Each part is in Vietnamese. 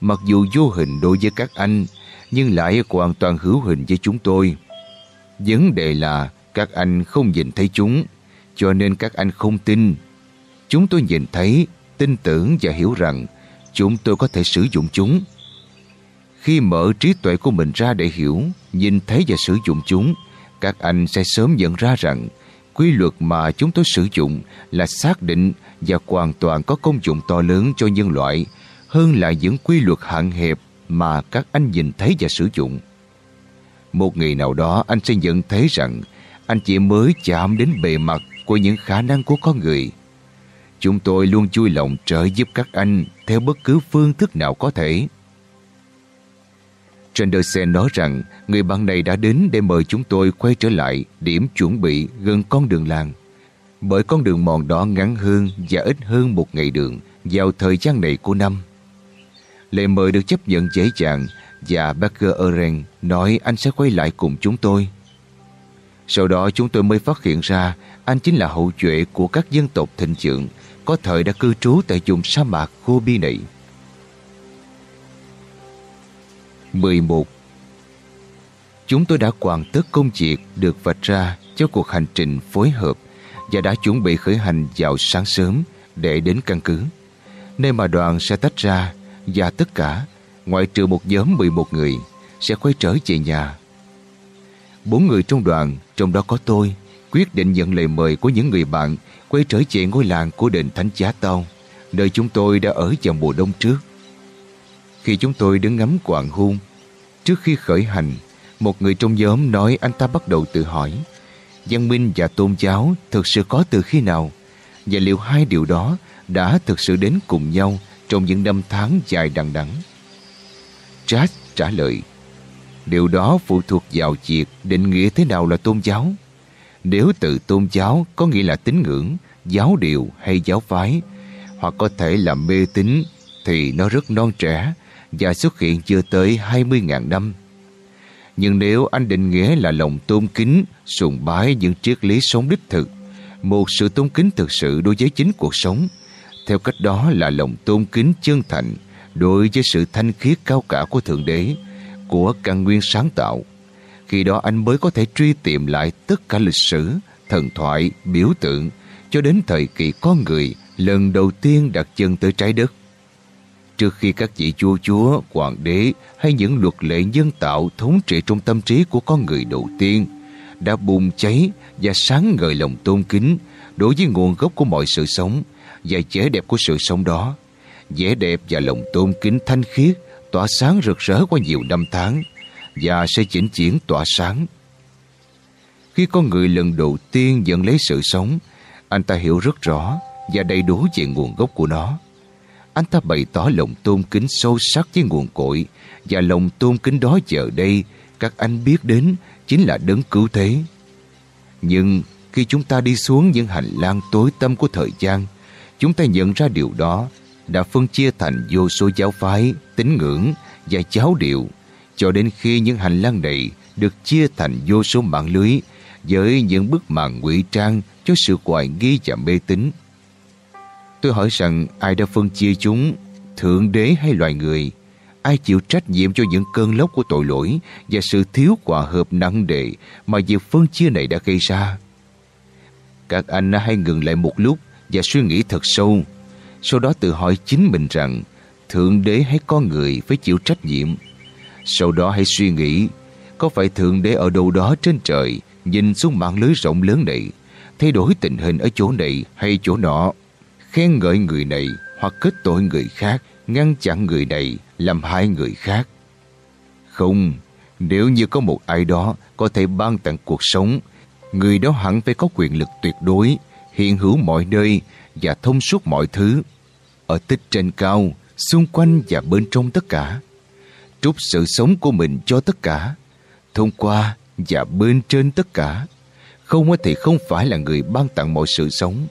mặc dù vô hình đối với các anh, nhưng lại hoàn toàn hữu hình với chúng tôi. Vấn đề là các anh không nhìn thấy chúng, cho nên các anh không tin. Chúng tôi nhìn thấy, tin tưởng và hiểu rằng chúng tôi có thể sử dụng chúng. Khi mở trí tuệ của mình ra để hiểu, nhìn thấy và sử dụng chúng, các anh sẽ sớm nhận ra rằng quy luật mà chúng tôi sử dụng là xác định và hoàn toàn có công dụng to lớn cho nhân loại hơn là những quy luật hạn hẹp mà các anh nhìn thấy và sử dụng. Một ngày nào đó, anh sẽ nhận thấy rằng anh chỉ mới chạm đến bề mặt của những khả năng của con người. Chúng tôi luôn chui lòng trợ giúp các anh theo bất cứ phương thức nào có thể. Trendersen nói rằng người bạn này đã đến để mời chúng tôi quay trở lại điểm chuẩn bị gần con đường làng. Bởi con đường mòn đó ngắn hơn và ít hơn một ngày đường vào thời gian này của năm. Lời mời được chấp nhận dễ dàng và Becker Oren nói anh sẽ quay lại cùng chúng tôi. Sau đó chúng tôi mới phát hiện ra anh chính là hậu duệ của các dân tộc thịnh vượng có thời đã cư trú tại vùng sa mạc Gobi này. 11. Chúng tôi đã hoàn tất công việc được vạch ra cho cuộc hành trình phối hợp và đã chuẩn bị khởi hành vào sáng sớm để đến căn cứ, nơi mà đoàn sẽ tách ra và tất cả, ngoại trừ một nhóm 11 người, sẽ quay trở về nhà. Bốn người trong đoàn, trong đó có tôi, quyết định nhận lời mời của những người bạn quay trở về ngôi làng của đền Thánh Giá Tao, nơi chúng tôi đã ở vào mùa đông trước. Khi chúng tôi đứng ngắm quạng hôn, trước khi khởi hành, một người trong nhóm nói anh ta bắt đầu tự hỏi văn minh và tôn giáo thực sự có từ khi nào và liệu hai điều đó đã thực sự đến cùng nhau trong những năm tháng dài đằng đẵng. Chad trả lời Điều đó phụ thuộc vào việc định nghĩa thế nào là tôn giáo. Nếu từ tôn giáo có nghĩa là tín ngưỡng, giáo điều hay giáo phái, hoặc có thể là mê tín, thì nó rất non trẻ và xuất hiện chưa tới 20.000 năm. Nhưng nếu anh định nghĩa là lòng tôn kính, sùng bái những triết lý sống đích thực, một sự tôn kính thực sự đối với chính cuộc sống, theo cách đó là lòng tôn kính chân thành đối với sự thanh khiết cao cả của Thượng Đế, của căn nguyên sáng tạo. Khi đó anh mới có thể truy tìm lại tất cả lịch sử, thần thoại, biểu tượng cho đến thời kỳ con người lần đầu tiên đặt chân tới trái đất. Trước khi các vị chúa chúa, hoàng đế hay những luật lệ nhân tạo thống trị trong tâm trí của con người đầu tiên đã bùng cháy và sáng ngời lòng tôn kính đối với nguồn gốc của mọi sự sống và vẻ đẹp của sự sống đó. Vẻ đẹp và lòng tôn kính thanh khiết tỏa sáng rực rỡ qua nhiều năm tháng và sẽ chỉnh chuyển tỏa sáng. Khi con người lần đầu tiên dẫn lấy sự sống, anh ta hiểu rất rõ và đầy đủ về nguồn gốc của nó. Anh ta bày tỏ lòng tôn kính sâu sắc với nguồn cội và lòng tôn kính đó giờ đây các anh biết đến chính là đấng cứu thế. Nhưng khi chúng ta đi xuống những hành lang tối tâm của thời gian, chúng ta nhận ra điều đó đã phân chia thành vô số giáo phái, tín ngưỡng và giáo điệu cho đến khi những hành lang này được chia thành vô số mạng lưới với những bức màn ngụy trang cho sự hoài nghi và mê tín. Tôi hỏi rằng ai đã phân chia chúng, thượng đế hay loài người? Ai chịu trách nhiệm cho những cơn lốc của tội lỗi và sự thiếu hòa hợp nặng nề mà việc phân chia này đã gây ra? Các anh hãy ngừng lại một lúc và suy nghĩ thật sâu. Sau đó tự hỏi chính mình rằng Thượng Đế hay con người phải chịu trách nhiệm. Sau đó hãy suy nghĩ có phải Thượng Đế ở đâu đó trên trời nhìn xuống mạng lưới rộng lớn này thay đổi tình hình ở chỗ này hay chỗ nọ khen ngợi người này hoặc kết tội người khác ngăn chặn người này làm hại người khác. Không, nếu như có một ai đó có thể ban tặng cuộc sống người đó hẳn phải có quyền lực tuyệt đối hiện hữu mọi nơi và thông suốt mọi thứ. Ở tích trên cao, xung quanh và bên trong tất cả. Trút sự sống của mình cho tất cả, thông qua và bên trên tất cả. Không thì không phải là người ban tặng mọi sự sống.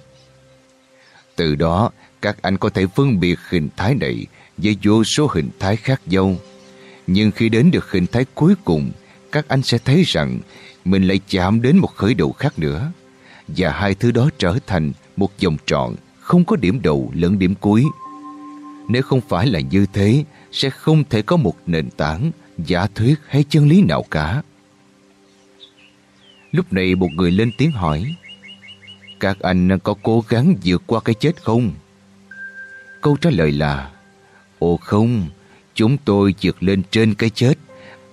Từ đó, các anh có thể phân biệt hình thái này với vô số hình thái khác nhau. Nhưng khi đến được hình thái cuối cùng, các anh sẽ thấy rằng mình lại chạm đến một khởi đầu khác nữa và hai thứ đó trở thành một vòng tròn không có điểm đầu lẫn điểm cuối. Nếu không phải là như thế, sẽ không thể có một nền tảng, giả thuyết hay chân lý nào cả. Lúc này một người lên tiếng hỏi Các anh có cố gắng vượt qua cái chết không? Câu trả lời là Ồ không, chúng tôi vượt lên trên cái chết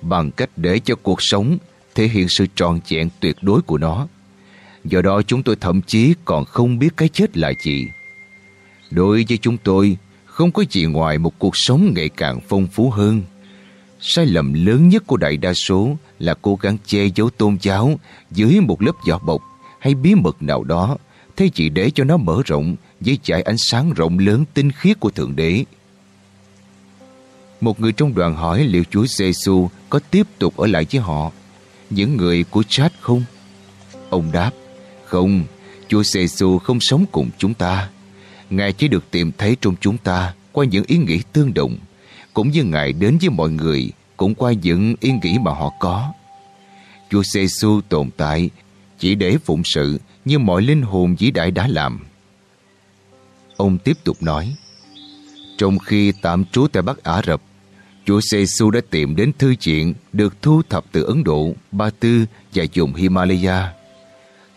bằng cách để cho cuộc sống thể hiện sự tròn vẹn tuyệt đối của nó. Do đó chúng tôi thậm chí còn không biết cái chết là gì. Đối với chúng tôi, không có gì ngoài một cuộc sống ngày càng phong phú hơn. Sai lầm lớn nhất của đại đa số là cố gắng che giấu tôn giáo dưới một lớp vỏ bọc hay bí mật nào đó, thế chỉ để cho nó mở rộng với trải ánh sáng rộng lớn tinh khiết của Thượng Đế. Một người trong đoàn hỏi liệu Chúa giê có tiếp tục ở lại với họ, những người của Chad không? Ông đáp, không, Chúa giê -xu không sống cùng chúng ta. Ngài chỉ được tìm thấy trong chúng ta qua những ý nghĩ tương đồng, cũng như Ngài đến với mọi người cũng qua những ý nghĩ mà họ có. Chúa giê -xu tồn tại chỉ để phụng sự như mọi linh hồn vĩ đại đã làm. Ông tiếp tục nói, trong khi tạm trú tại Bắc Ả Rập, Chúa giê đã tìm đến thư chuyện được thu thập từ Ấn Độ, Ba Tư và vùng Himalaya.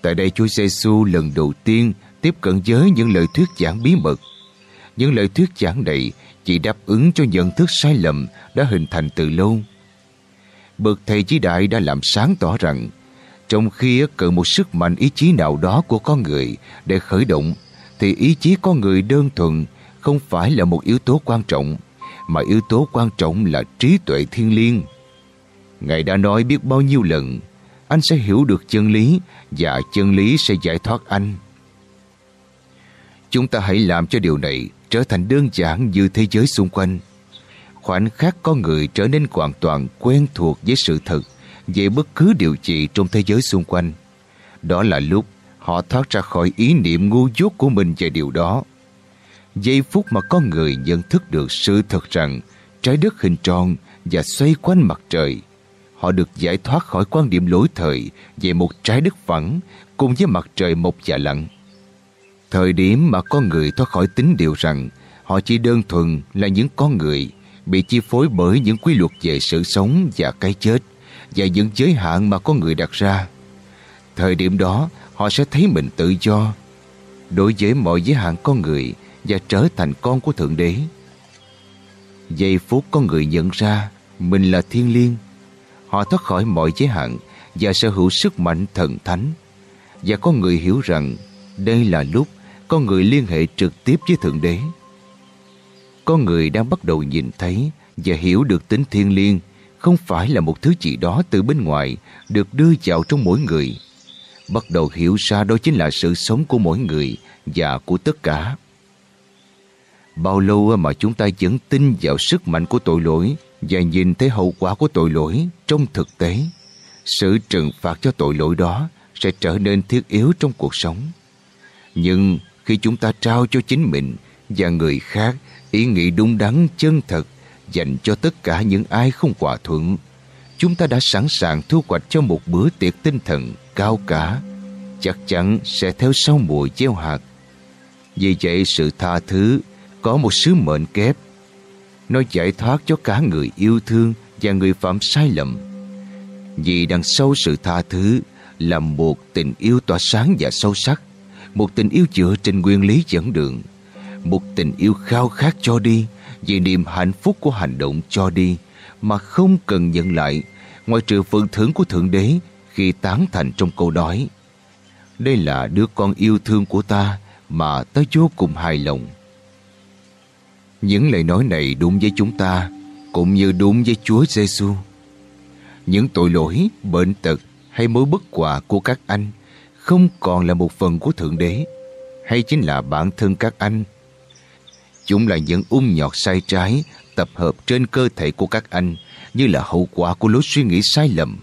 Tại đây Chúa giêsu lần đầu tiên tiếp cận với những lời thuyết giảng bí mật. Những lời thuyết giảng này chỉ đáp ứng cho nhận thức sai lầm đã hình thành từ lâu. Bậc thầy chí đại đã làm sáng tỏ rằng, trong khi cần một sức mạnh ý chí nào đó của con người để khởi động, thì ý chí con người đơn thuần không phải là một yếu tố quan trọng, mà yếu tố quan trọng là trí tuệ thiên liêng. Ngài đã nói biết bao nhiêu lần anh sẽ hiểu được chân lý và chân lý sẽ giải thoát anh. Chúng ta hãy làm cho điều này trở thành đơn giản như thế giới xung quanh. Khoảnh khắc con người trở nên hoàn toàn quen thuộc với sự thật về bất cứ điều gì trong thế giới xung quanh. Đó là lúc họ thoát ra khỏi ý niệm ngu dốt của mình về điều đó. Giây phút mà con người nhận thức được sự thật rằng trái đất hình tròn và xoay quanh mặt trời, họ được giải thoát khỏi quan điểm lỗi thời về một trái đất phẳng cùng với mặt trời mọc và lặn. Thời điểm mà con người thoát khỏi tính điều rằng họ chỉ đơn thuần là những con người bị chi phối bởi những quy luật về sự sống và cái chết và những giới hạn mà con người đặt ra. Thời điểm đó, họ sẽ thấy mình tự do. Đối với mọi giới hạn con người và trở thành con của Thượng Đế. Giây phút con người nhận ra mình là thiên liêng, họ thoát khỏi mọi giới hạn và sở hữu sức mạnh thần thánh. Và có người hiểu rằng đây là lúc con người liên hệ trực tiếp với Thượng Đế. Con người đang bắt đầu nhìn thấy và hiểu được tính thiên liêng không phải là một thứ gì đó từ bên ngoài được đưa vào trong mỗi người. Bắt đầu hiểu ra đó chính là sự sống của mỗi người và của tất cả. Bao lâu mà chúng ta vẫn tin vào sức mạnh của tội lỗi và nhìn thấy hậu quả của tội lỗi trong thực tế. Sự trừng phạt cho tội lỗi đó sẽ trở nên thiết yếu trong cuộc sống. Nhưng khi chúng ta trao cho chính mình và người khác ý nghĩ đúng đắn chân thật dành cho tất cả những ai không hòa thuận, chúng ta đã sẵn sàng thu hoạch cho một bữa tiệc tinh thần cao cả, chắc chắn sẽ theo sau mùa gieo hạt. Vì vậy sự tha thứ có một sứ mệnh kép. Nó giải thoát cho cả người yêu thương và người phạm sai lầm. Vì đằng sau sự tha thứ là một tình yêu tỏa sáng và sâu sắc, một tình yêu dựa trên nguyên lý dẫn đường, một tình yêu khao khát cho đi vì niềm hạnh phúc của hành động cho đi mà không cần nhận lại ngoài trừ phần thưởng của Thượng Đế khi tán thành trong câu đói. Đây là đứa con yêu thương của ta mà ta vô cùng hài lòng. Những lời nói này đúng với chúng ta cũng như đúng với Chúa Giêsu. Những tội lỗi, bệnh tật hay mối bất hòa của các anh không còn là một phần của Thượng Đế hay chính là bản thân các anh. Chúng là những ung nhọt sai trái tập hợp trên cơ thể của các anh như là hậu quả của lối suy nghĩ sai lầm.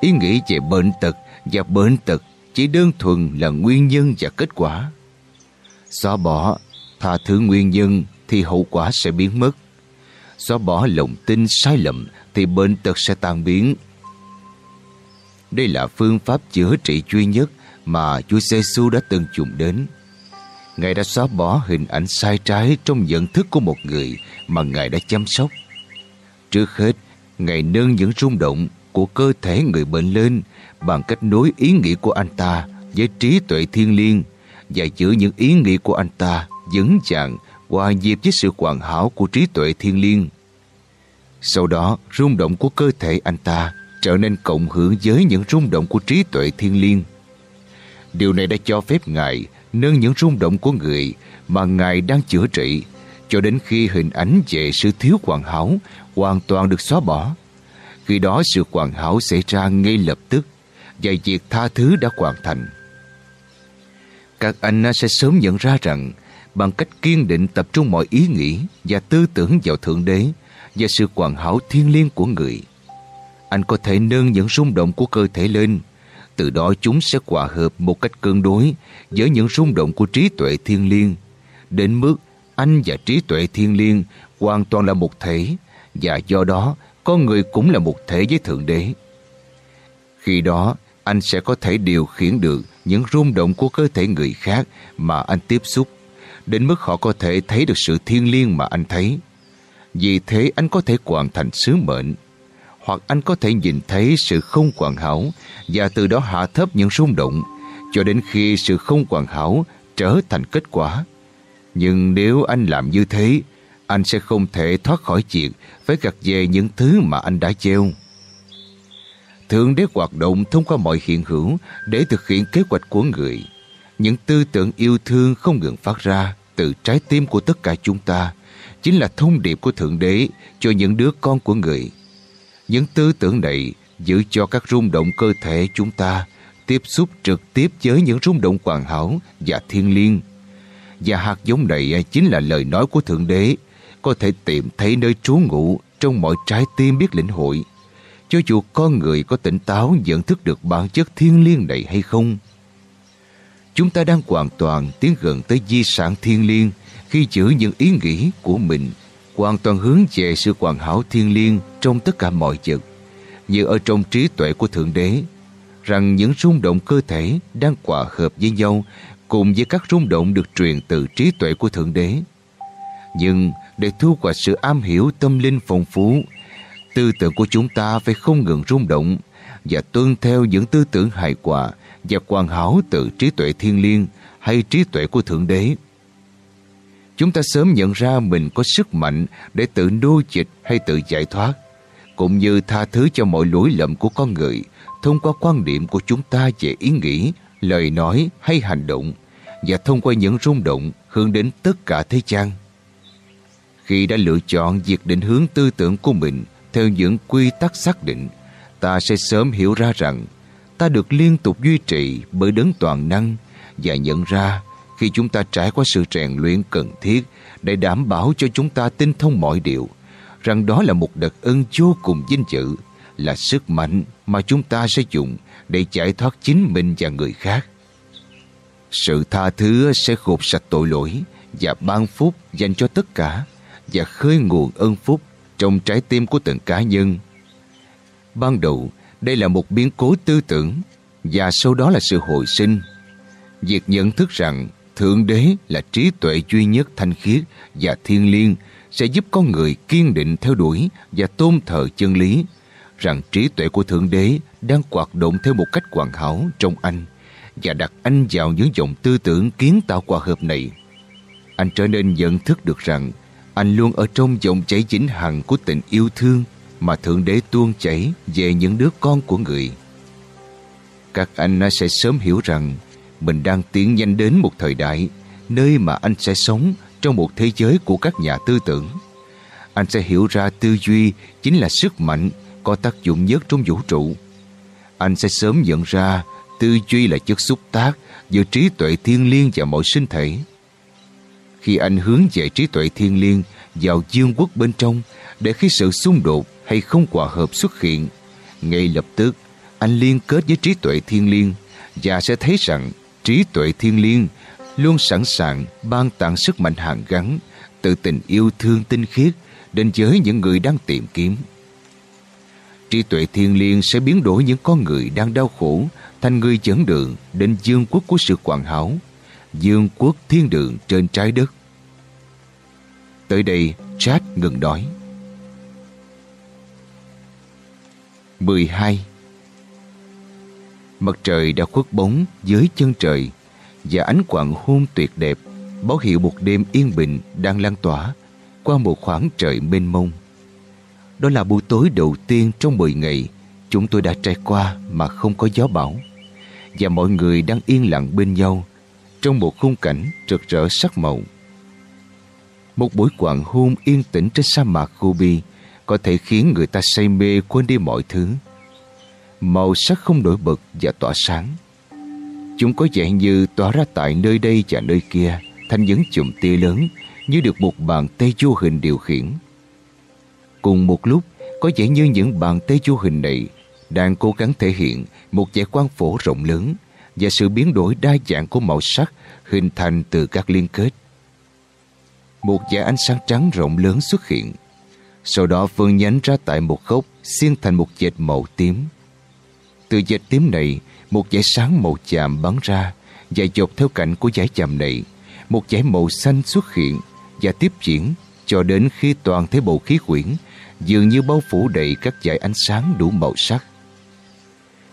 Ý nghĩ về bệnh tật và bệnh tật chỉ đơn thuần là nguyên nhân và kết quả. Xóa bỏ, tha thứ nguyên nhân thì hậu quả sẽ biến mất. Xóa bỏ lòng tin sai lầm thì bệnh tật sẽ tan biến. Đây là phương pháp chữa trị duy nhất mà Chúa giê đã từng dùng đến. Ngài đã xóa bỏ hình ảnh sai trái trong nhận thức của một người mà Ngài đã chăm sóc. Trước hết, Ngài nâng những rung động của cơ thể người bệnh lên bằng cách nối ý nghĩ của anh ta với trí tuệ thiên liêng và giữ những ý nghĩ của anh ta vững chàng hòa dịp với sự hoàn hảo của trí tuệ thiên liêng. Sau đó, rung động của cơ thể anh ta trở nên cộng hưởng với những rung động của trí tuệ thiên liêng. Điều này đã cho phép Ngài nâng những rung động của người mà Ngài đang chữa trị cho đến khi hình ảnh về sự thiếu hoàn hảo hoàn toàn được xóa bỏ. Khi đó sự hoàn hảo xảy ra ngay lập tức và việc tha thứ đã hoàn thành. Các anh sẽ sớm nhận ra rằng bằng cách kiên định tập trung mọi ý nghĩ và tư tưởng vào Thượng Đế và sự hoàn hảo thiên liêng của người. Anh có thể nâng những rung động của cơ thể lên, từ đó chúng sẽ hòa hợp một cách cân đối với những rung động của trí tuệ thiên liêng, đến mức anh và trí tuệ thiên liêng hoàn toàn là một thể và do đó con người cũng là một thể với Thượng Đế. Khi đó, anh sẽ có thể điều khiển được những rung động của cơ thể người khác mà anh tiếp xúc, đến mức họ có thể thấy được sự thiên liêng mà anh thấy. Vì thế anh có thể hoàn thành sứ mệnh, hoặc anh có thể nhìn thấy sự không hoàn hảo và từ đó hạ thấp những rung động cho đến khi sự không hoàn hảo trở thành kết quả. Nhưng nếu anh làm như thế, anh sẽ không thể thoát khỏi chuyện phải gặt về những thứ mà anh đã treo. Thượng đế hoạt động thông qua mọi hiện hữu để thực hiện kế hoạch của người. Những tư tưởng yêu thương không ngừng phát ra từ trái tim của tất cả chúng ta, chính là thông điệp của Thượng Đế cho những đứa con của người. Những tư tưởng này giữ cho các rung động cơ thể chúng ta tiếp xúc trực tiếp với những rung động hoàn hảo và thiên liêng. Và hạt giống này chính là lời nói của Thượng Đế, có thể tìm thấy nơi trú ngụ trong mọi trái tim biết lĩnh hội. Cho dù con người có tỉnh táo nhận thức được bản chất thiên liêng này hay không. Chúng ta đang hoàn toàn tiến gần tới di sản thiên liêng khi giữ những ý nghĩ của mình hoàn toàn hướng về sự hoàn hảo thiên liêng trong tất cả mọi vật, như ở trong trí tuệ của Thượng Đế, rằng những rung động cơ thể đang hòa hợp với nhau cùng với các rung động được truyền từ trí tuệ của Thượng Đế. Nhưng để thu hoạch sự am hiểu tâm linh phong phú, tư tưởng của chúng ta phải không ngừng rung động và tuân theo những tư tưởng hài hòa và hoàn hảo từ trí tuệ thiên liêng hay trí tuệ của Thượng Đế. Chúng ta sớm nhận ra mình có sức mạnh để tự nô dịch hay tự giải thoát, cũng như tha thứ cho mọi lỗi lầm của con người thông qua quan điểm của chúng ta về ý nghĩ, lời nói hay hành động và thông qua những rung động hướng đến tất cả thế gian. Khi đã lựa chọn việc định hướng tư tưởng của mình theo những quy tắc xác định, ta sẽ sớm hiểu ra rằng ta được liên tục duy trì bởi đấng toàn năng và nhận ra khi chúng ta trải qua sự rèn luyện cần thiết để đảm bảo cho chúng ta tinh thông mọi điều, rằng đó là một đợt ân vô cùng vinh dự, là sức mạnh mà chúng ta sẽ dùng để giải thoát chính mình và người khác. Sự tha thứ sẽ gột sạch tội lỗi và ban phúc dành cho tất cả và khơi nguồn ân phúc trong trái tim của từng cá nhân. Ban đầu, đây là một biến cố tư tưởng, và sau đó là sự hồi sinh. Việc nhận thức rằng Thượng Đế là trí tuệ duy nhất thanh khiết và thiên liêng sẽ giúp con người kiên định theo đuổi và tôn thờ chân lý, rằng trí tuệ của Thượng Đế đang hoạt động theo một cách hoàn hảo trong anh và đặt anh vào những dòng tư tưởng kiến tạo hòa hợp này. Anh trở nên nhận thức được rằng anh luôn ở trong dòng chảy chính hằng của tình yêu thương mà Thượng Đế tuôn chảy về những đứa con của người. Các anh sẽ sớm hiểu rằng mình đang tiến nhanh đến một thời đại nơi mà anh sẽ sống trong một thế giới của các nhà tư tưởng. Anh sẽ hiểu ra tư duy chính là sức mạnh có tác dụng nhất trong vũ trụ. Anh sẽ sớm nhận ra tư duy là chất xúc tác giữa trí tuệ thiên liêng và mọi sinh thể. Khi anh hướng về trí tuệ thiên liêng vào dương quốc bên trong để khi sự xung đột hay không hòa hợp xuất hiện, ngay lập tức anh liên kết với trí tuệ thiên liêng và sẽ thấy rằng trí tuệ thiên liêng luôn sẵn sàng ban tặng sức mạnh hàng gắn từ tình yêu thương tinh khiết đến với những người đang tìm kiếm. Trí tuệ thiên liêng sẽ biến đổi những con người đang đau khổ thành người dẫn đường đến dương quốc của sự hoàn hảo dương quốc thiên đường trên trái đất. Tới đây, Chad ngừng nói. 12. Mặt trời đã khuất bóng dưới chân trời và ánh quạng hôn tuyệt đẹp báo hiệu một đêm yên bình đang lan tỏa qua một khoảng trời mênh mông. Đó là buổi tối đầu tiên trong 10 ngày chúng tôi đã trải qua mà không có gió bão và mọi người đang yên lặng bên nhau trong một khung cảnh rực rỡ sắc màu. Một buổi quạng hôn yên tĩnh trên sa mạc Gobi có thể khiến người ta say mê quên đi mọi thứ. Màu sắc không nổi bật và tỏa sáng. Chúng có vẻ như tỏa ra tại nơi đây và nơi kia thành những chùm tia lớn như được một bàn tay vô hình điều khiển. Cùng một lúc, có vẻ như những bàn tay vô hình này đang cố gắng thể hiện một vẻ quan phổ rộng lớn và sự biến đổi đa dạng của màu sắc hình thành từ các liên kết. Một dải ánh sáng trắng rộng lớn xuất hiện, sau đó Phương nhánh ra tại một gốc xiên thành một dệt màu tím. Từ dệt tím này, một dải sáng màu chạm bắn ra và dọc theo cạnh của dải chạm này, một dải màu xanh xuất hiện và tiếp diễn cho đến khi toàn thể bầu khí quyển dường như bao phủ đầy các dải ánh sáng đủ màu sắc.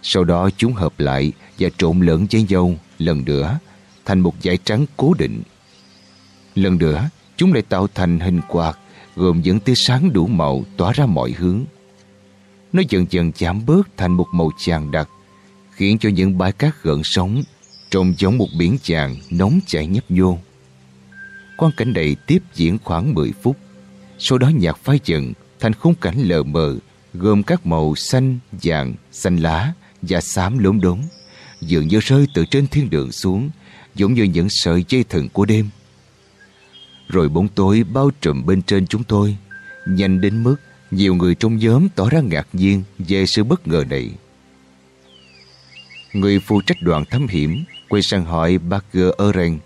Sau đó chúng hợp lại và trộn lẫn với nhau lần nữa thành một dải trắng cố định. Lần nữa, chúng lại tạo thành hình quạt gồm những tia sáng đủ màu tỏa ra mọi hướng. Nó dần dần giảm bớt thành một màu chàng đặc, khiến cho những bãi cát gợn sóng trông giống một biển chàng nóng chảy nhấp nhô. Quan cảnh này tiếp diễn khoảng 10 phút, sau đó nhạc phai dần thành khung cảnh lờ mờ gồm các màu xanh, vàng, xanh lá và xám lốm đốm, dường như rơi từ trên thiên đường xuống, giống như những sợi dây thừng của đêm. Rồi bóng tối bao trùm bên trên chúng tôi, nhanh đến mức nhiều người trong nhóm tỏ ra ngạc nhiên về sự bất ngờ này. Người phụ trách đoàn thám hiểm quay sang hỏi Barker Oren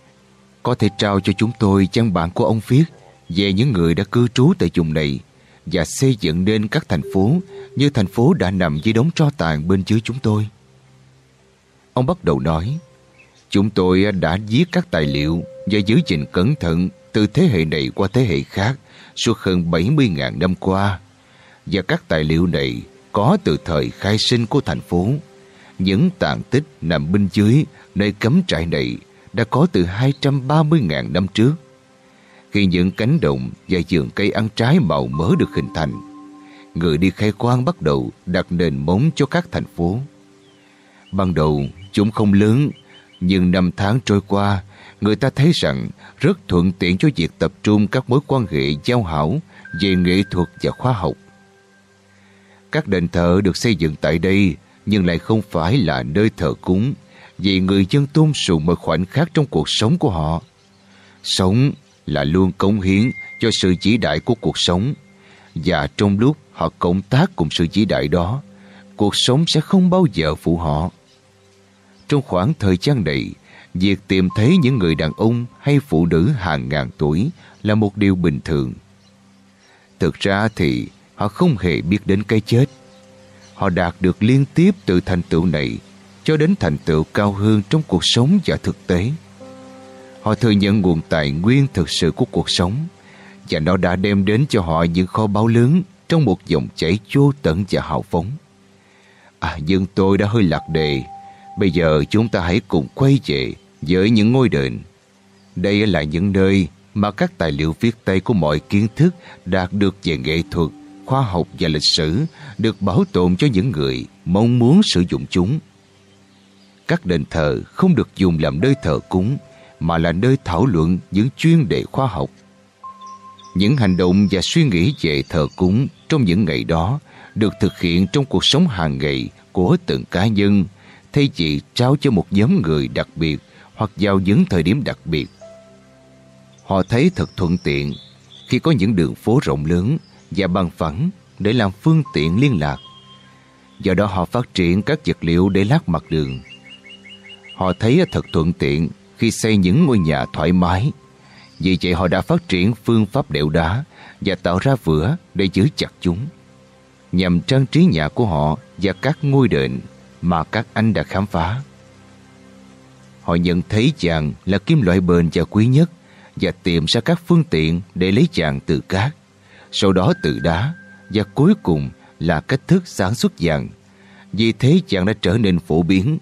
có thể trao cho chúng tôi văn bản của ông viết về những người đã cư trú tại vùng này và xây dựng nên các thành phố như thành phố đã nằm dưới đống tro tàn bên dưới chúng tôi. Ông bắt đầu nói, chúng tôi đã viết các tài liệu và giữ gìn cẩn thận từ thế hệ này qua thế hệ khác suốt hơn 70.000 năm qua. Và các tài liệu này có từ thời khai sinh của thành phố. Những tàn tích nằm bên dưới nơi cấm trại này đã có từ 230.000 năm trước. Khi những cánh đồng và vườn cây ăn trái màu mỡ được hình thành, người đi khai quang bắt đầu đặt nền móng cho các thành phố. Ban đầu, chúng không lớn, nhưng năm tháng trôi qua, người ta thấy rằng rất thuận tiện cho việc tập trung các mối quan hệ giao hảo về nghệ thuật và khoa học. Các đền thờ được xây dựng tại đây nhưng lại không phải là nơi thờ cúng vì người dân tôn sùng một khoảnh khắc trong cuộc sống của họ. Sống là luôn cống hiến cho sự chỉ đại của cuộc sống và trong lúc họ cộng tác cùng sự chỉ đại đó, cuộc sống sẽ không bao giờ phụ họ. Trong khoảng thời gian này, việc tìm thấy những người đàn ông hay phụ nữ hàng ngàn tuổi là một điều bình thường. Thực ra thì họ không hề biết đến cái chết. Họ đạt được liên tiếp từ thành tựu này cho đến thành tựu cao hơn trong cuộc sống và thực tế. Họ thừa nhận nguồn tài nguyên thực sự của cuộc sống và nó đã đem đến cho họ những kho báu lớn trong một dòng chảy vô tận và hào phóng. À, nhưng tôi đã hơi lạc đề. Bây giờ chúng ta hãy cùng quay về với những ngôi đền. Đây là những nơi mà các tài liệu viết tay của mọi kiến thức đạt được về nghệ thuật, khoa học và lịch sử được bảo tồn cho những người mong muốn sử dụng chúng. Các đền thờ không được dùng làm nơi thờ cúng mà là nơi thảo luận những chuyên đề khoa học. Những hành động và suy nghĩ về thờ cúng trong những ngày đó được thực hiện trong cuộc sống hàng ngày của từng cá nhân thay vì trao cho một nhóm người đặc biệt hoặc vào những thời điểm đặc biệt. Họ thấy thật thuận tiện khi có những đường phố rộng lớn và bằng phẳng để làm phương tiện liên lạc. Do đó họ phát triển các vật liệu để lát mặt đường. Họ thấy thật thuận tiện khi xây những ngôi nhà thoải mái. Vì vậy họ đã phát triển phương pháp đẽo đá và tạo ra vữa để giữ chặt chúng. Nhằm trang trí nhà của họ và các ngôi đền mà các anh đã khám phá. Họ nhận thấy chàng là kim loại bền và quý nhất và tìm ra các phương tiện để lấy chàng từ cát, sau đó từ đá và cuối cùng là cách thức sản xuất vàng. Vì thế chàng đã trở nên phổ biến.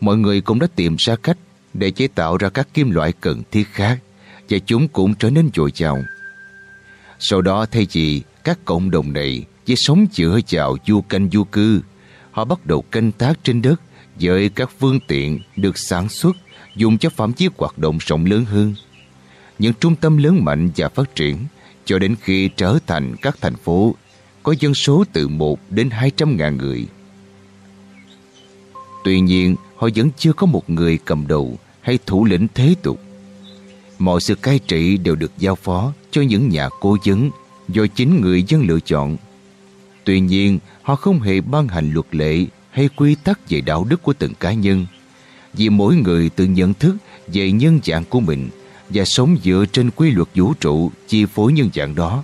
Mọi người cũng đã tìm ra cách để chế tạo ra các kim loại cần thiết khác và chúng cũng trở nên dồi dào. Sau đó thay vì các cộng đồng này chỉ sống chữa chào du canh du cư, họ bắt đầu canh tác trên đất với các phương tiện được sản xuất dùng cho phạm vi hoạt động rộng lớn hơn. Những trung tâm lớn mạnh và phát triển cho đến khi trở thành các thành phố có dân số từ 1 đến 200 ngàn người. Tuy nhiên, họ vẫn chưa có một người cầm đầu hay thủ lĩnh thế tục. Mọi sự cai trị đều được giao phó cho những nhà cố vấn do chính người dân lựa chọn. Tuy nhiên, họ không hề ban hành luật lệ hay quy tắc về đạo đức của từng cá nhân vì mỗi người tự nhận thức về nhân dạng của mình và sống dựa trên quy luật vũ trụ chi phối nhân dạng đó.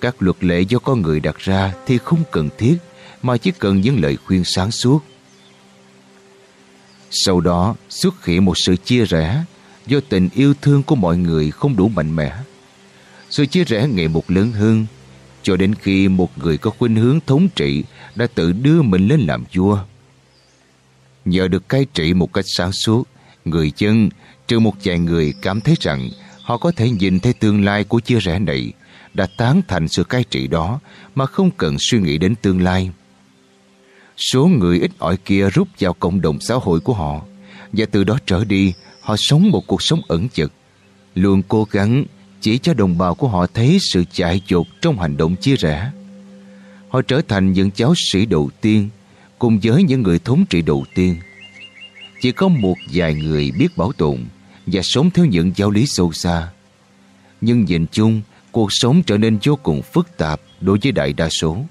Các luật lệ do con người đặt ra thì không cần thiết, mà chỉ cần những lời khuyên sáng suốt. Sau đó, xuất hiện một sự chia rẽ do tình yêu thương của mọi người không đủ mạnh mẽ. Sự chia rẽ ngày một lớn hơn cho đến khi một người có khuynh hướng thống trị đã tự đưa mình lên làm vua. Nhờ được cai trị một cách sáng suốt, người dân, trừ một vài người cảm thấy rằng họ có thể nhìn thấy tương lai của chia rẽ này, đã tán thành sự cai trị đó mà không cần suy nghĩ đến tương lai. Số người ít ỏi kia rút vào cộng đồng xã hội của họ và từ đó trở đi họ sống một cuộc sống ẩn chật, luôn cố gắng chỉ cho đồng bào của họ thấy sự chạy chột trong hành động chia rẽ. Họ trở thành những cháu sĩ đầu tiên cùng với những người thống trị đầu tiên. Chỉ có một vài người biết bảo tồn và sống theo những giáo lý sâu xa. Nhưng nhìn chung, cuộc sống trở nên vô cùng phức tạp đối với đại đa số.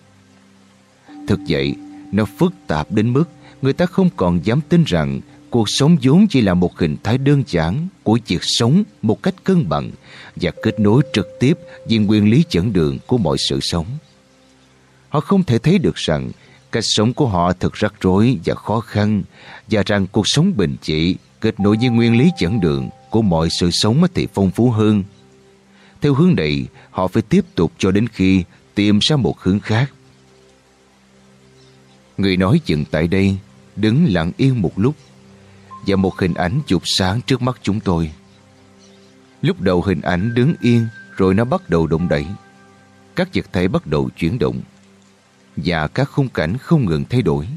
Thực vậy, nó phức tạp đến mức người ta không còn dám tin rằng cuộc sống vốn chỉ là một hình thái đơn giản của việc sống một cách cân bằng và kết nối trực tiếp với nguyên lý dẫn đường của mọi sự sống. Họ không thể thấy được rằng cách sống của họ thật rắc rối và khó khăn và rằng cuộc sống bình trị kết nối với nguyên lý dẫn đường của mọi sự sống thì phong phú hơn. Theo hướng này, họ phải tiếp tục cho đến khi tìm ra một hướng khác. Người nói dừng tại đây, đứng lặng yên một lúc và một hình ảnh chụp sáng trước mắt chúng tôi. Lúc đầu hình ảnh đứng yên, rồi nó bắt đầu động đẩy. Các vật thể bắt đầu chuyển động, và các khung cảnh không ngừng thay đổi.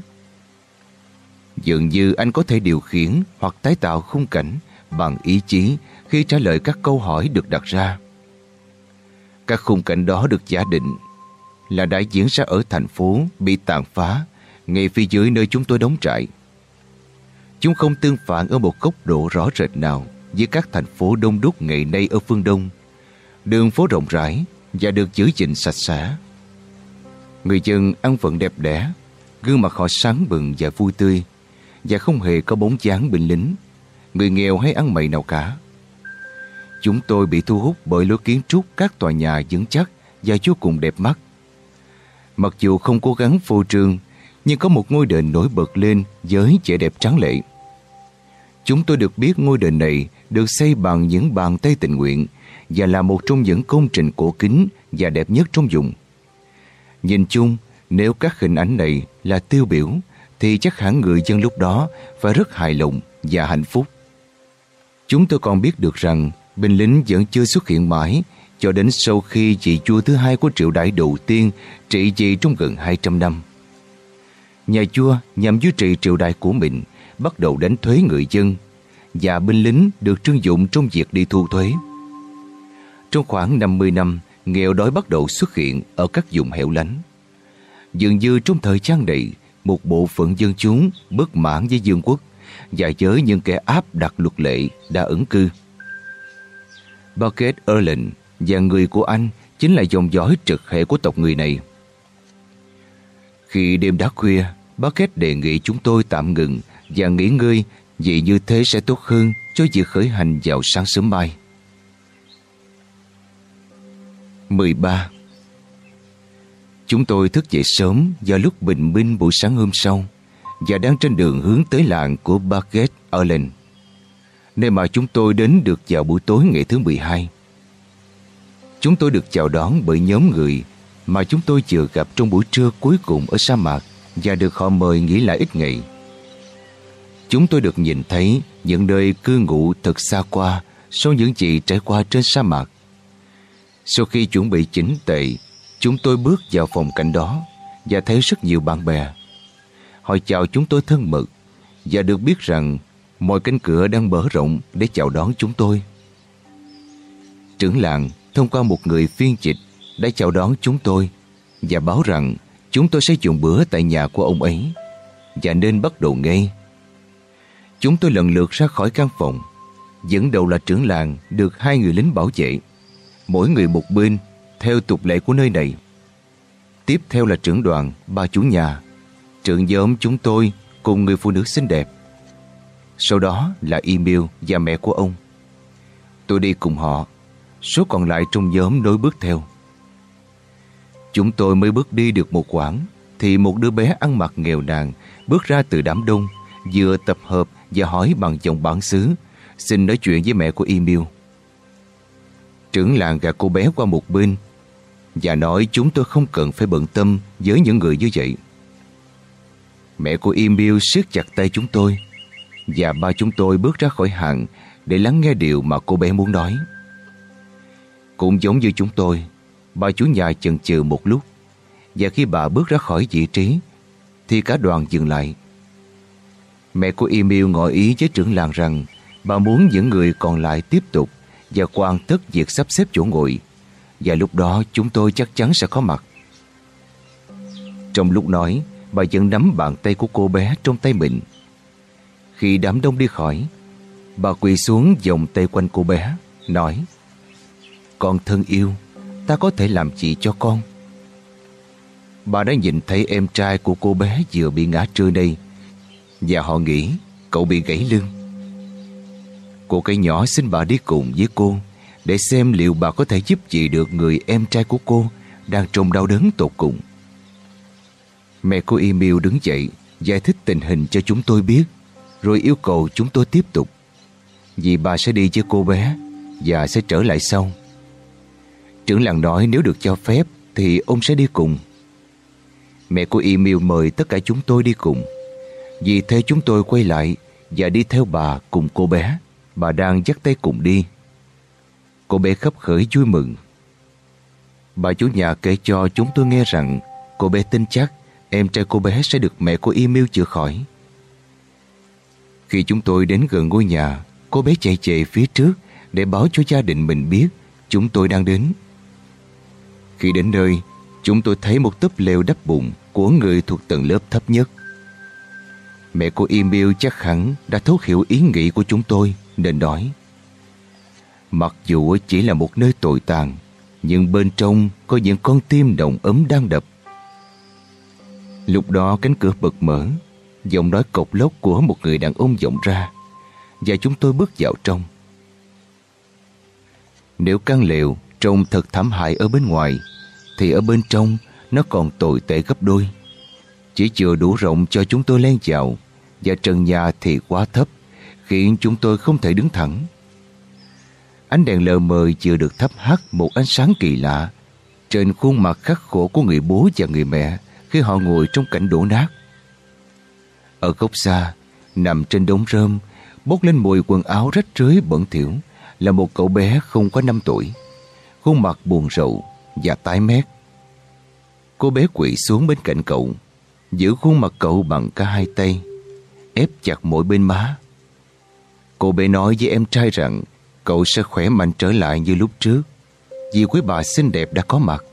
Dường như anh có thể điều khiển hoặc tái tạo khung cảnh bằng ý chí khi trả lời các câu hỏi được đặt ra. Các khung cảnh đó được giả định là đã diễn ra ở thành phố bị tàn phá, ngay phía dưới nơi chúng tôi đóng trại. Chúng không tương phản ở một góc độ rõ rệt nào với các thành phố đông đúc ngày nay ở phương Đông. Đường phố rộng rãi và được giữ gìn sạch sẽ. Người dân ăn vận đẹp đẽ, gương mặt họ sáng bừng và vui tươi và không hề có bóng dáng binh lính, người nghèo hay ăn mày nào cả. Chúng tôi bị thu hút bởi lối kiến trúc các tòa nhà vững chắc và vô cùng đẹp mắt. Mặc dù không cố gắng phô trương, nhưng có một ngôi đền nổi bật lên với vẻ đẹp tráng lệ. Chúng tôi được biết ngôi đền này được xây bằng những bàn tay tình nguyện và là một trong những công trình cổ kính và đẹp nhất trong vùng. Nhìn chung, nếu các hình ảnh này là tiêu biểu thì chắc hẳn người dân lúc đó phải rất hài lòng và hạnh phúc. Chúng tôi còn biết được rằng binh lính vẫn chưa xuất hiện mãi cho đến sau khi vị vua thứ hai của triệu đại đầu tiên trị trị trong gần 200 năm. Nhà vua nhằm duy trì triều đại của mình bắt đầu đánh thuế người dân và binh lính được trưng dụng trong việc đi thu thuế. Trong khoảng 50 năm, nghèo đói bắt đầu xuất hiện ở các vùng hẻo lánh. Dường như trong thời gian này, một bộ phận dân chúng bất mãn với dương quốc và với những kẻ áp đặt luật lệ đã ứng cư. Bucket erland và người của anh chính là dòng dõi trực hệ của tộc người này. Khi đêm đã khuya, Bucket đề nghị chúng tôi tạm ngừng và nghỉ ngơi vì như thế sẽ tốt hơn cho việc khởi hành vào sáng sớm mai. 13. Chúng tôi thức dậy sớm vào lúc bình minh buổi sáng hôm sau và đang trên đường hướng tới làng của Baguette Island, nơi mà chúng tôi đến được vào buổi tối ngày thứ 12. Chúng tôi được chào đón bởi nhóm người mà chúng tôi vừa gặp trong buổi trưa cuối cùng ở sa mạc và được họ mời nghỉ lại ít ngày. Chúng tôi được nhìn thấy những nơi cư ngụ thật xa qua sau những gì trải qua trên sa mạc. Sau khi chuẩn bị chỉnh tệ, chúng tôi bước vào phòng cảnh đó và thấy rất nhiều bạn bè. Họ chào chúng tôi thân mật và được biết rằng mọi cánh cửa đang mở rộng để chào đón chúng tôi. Trưởng làng thông qua một người phiên dịch đã chào đón chúng tôi và báo rằng chúng tôi sẽ dùng bữa tại nhà của ông ấy và nên bắt đầu ngay. Chúng tôi lần lượt ra khỏi căn phòng. Dẫn đầu là trưởng làng được hai người lính bảo vệ. Mỗi người một bên theo tục lệ của nơi này. Tiếp theo là trưởng đoàn, ba chủ nhà, trưởng nhóm chúng tôi cùng người phụ nữ xinh đẹp. Sau đó là Emil và mẹ của ông. Tôi đi cùng họ, số còn lại trong nhóm nối bước theo. Chúng tôi mới bước đi được một quãng thì một đứa bé ăn mặc nghèo nàn bước ra từ đám đông vừa tập hợp và hỏi bằng giọng bản xứ xin nói chuyện với mẹ của Emil. Trưởng làng gạt cô bé qua một bên và nói chúng tôi không cần phải bận tâm với những người như vậy. Mẹ của Emil siết chặt tay chúng tôi và ba chúng tôi bước ra khỏi hàng để lắng nghe điều mà cô bé muốn nói. Cũng giống như chúng tôi, bà chủ nhà chần chừ một lúc và khi bà bước ra khỏi vị trí thì cả đoàn dừng lại. Mẹ của Emil ngỏ ý với trưởng làng rằng bà muốn những người còn lại tiếp tục và hoàn tất việc sắp xếp chỗ ngồi và lúc đó chúng tôi chắc chắn sẽ có mặt. Trong lúc nói, bà vẫn nắm bàn tay của cô bé trong tay mình. Khi đám đông đi khỏi, bà quỳ xuống vòng tay quanh cô bé, nói Con thân yêu, ta có thể làm gì cho con? Bà đã nhìn thấy em trai của cô bé vừa bị ngã trưa đây và họ nghĩ, cậu bị gãy lưng. Cô cây nhỏ xin bà đi cùng với cô, để xem liệu bà có thể giúp gì được người em trai của cô đang trong đau đớn tột cùng. Mẹ của Emil đứng dậy, giải thích tình hình cho chúng tôi biết, rồi yêu cầu chúng tôi tiếp tục vì bà sẽ đi với cô bé và sẽ trở lại sau. Trưởng làng nói nếu được cho phép thì ông sẽ đi cùng. Mẹ của Emil mời tất cả chúng tôi đi cùng. Vì thế chúng tôi quay lại và đi theo bà cùng cô bé. Bà đang dắt tay cùng đi. Cô bé khấp khởi vui mừng. Bà chủ nhà kể cho chúng tôi nghe rằng cô bé tin chắc em trai cô bé sẽ được mẹ cô Emil chữa khỏi. Khi chúng tôi đến gần ngôi nhà, cô bé chạy chạy phía trước để báo cho gia đình mình biết chúng tôi đang đến. Khi đến nơi, chúng tôi thấy một túp lều đắp bụng của người thuộc tầng lớp thấp nhất. Mẹ của Emil chắc hẳn đã thấu hiểu ý nghĩ của chúng tôi, nên nói Mặc dù chỉ là một nơi tồi tàn, nhưng bên trong có những con tim đồng ấm đang đập. Lúc đó cánh cửa bật mở, giọng nói cộc lốc của một người đàn ông vọng ra, và chúng tôi bước vào trong. Nếu căn lều trông thật thảm hại ở bên ngoài, thì ở bên trong nó còn tồi tệ gấp đôi. Chỉ chưa đủ rộng cho chúng tôi len vào và trần nhà thì quá thấp khiến chúng tôi không thể đứng thẳng. Ánh đèn lờ mờ chưa được thắp hắt một ánh sáng kỳ lạ trên khuôn mặt khắc khổ của người bố và người mẹ khi họ ngồi trong cảnh đổ nát. Ở góc xa, nằm trên đống rơm, bốc lên mùi quần áo rách rưới bẩn thỉu là một cậu bé không có 5 tuổi. Khuôn mặt buồn rầu và tái mét. Cô bé quỵ xuống bên cạnh cậu, giữ khuôn mặt cậu bằng cả hai tay, ép chặt mỗi bên má. Cô bé nói với em trai rằng cậu sẽ khỏe mạnh trở lại như lúc trước vì quý bà xinh đẹp đã có mặt.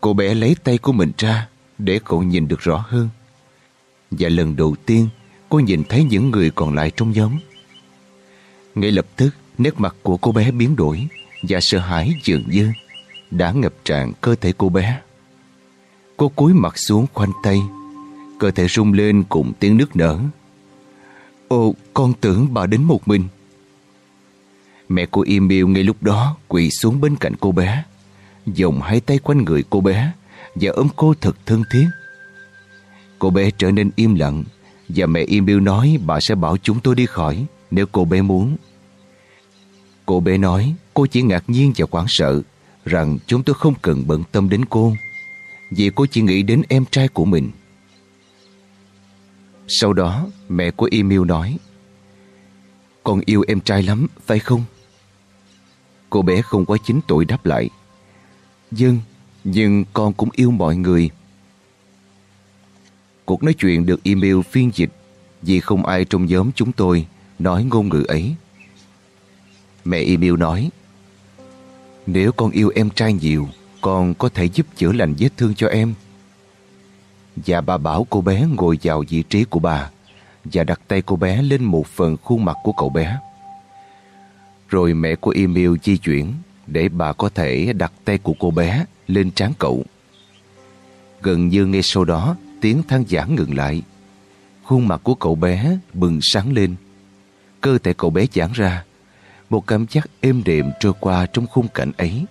Cô bé lấy tay của mình ra để cậu nhìn được rõ hơn. Và lần đầu tiên cô nhìn thấy những người còn lại trong nhóm. Ngay lập tức nét mặt của cô bé biến đổi và sợ hãi dường như đã ngập tràn cơ thể cô bé. Cô cúi mặt xuống khoanh tay, cơ thể rung lên cùng tiếng nước nở. Ồ, con tưởng bà đến một mình. Mẹ của Emil ngay lúc đó quỳ xuống bên cạnh cô bé, dòng hai tay quanh người cô bé và ôm cô thật thân thiết. Cô bé trở nên im lặng và mẹ Emil nói bà sẽ bảo chúng tôi đi khỏi nếu cô bé muốn. Cô bé nói cô chỉ ngạc nhiên và hoảng sợ rằng chúng tôi không cần bận tâm đến cô vì cô chỉ nghĩ đến em trai của mình. Sau đó mẹ của Emil nói Con yêu em trai lắm phải không? Cô bé không quá 9 tuổi đáp lại Dân, nhưng con cũng yêu mọi người Cuộc nói chuyện được email phiên dịch vì không ai trong nhóm chúng tôi nói ngôn ngữ ấy. Mẹ email nói Nếu con yêu em trai nhiều, con có thể giúp chữa lành vết thương cho em. Và bà bảo cô bé ngồi vào vị trí của bà và đặt tay cô bé lên một phần khuôn mặt của cậu bé. Rồi mẹ của Emil di chuyển để bà có thể đặt tay của cô bé lên trán cậu. Gần như ngay sau đó, tiếng than giảng ngừng lại. Khuôn mặt của cậu bé bừng sáng lên. Cơ thể cậu bé giãn ra. Một cảm giác êm đềm trôi qua trong khung cảnh ấy.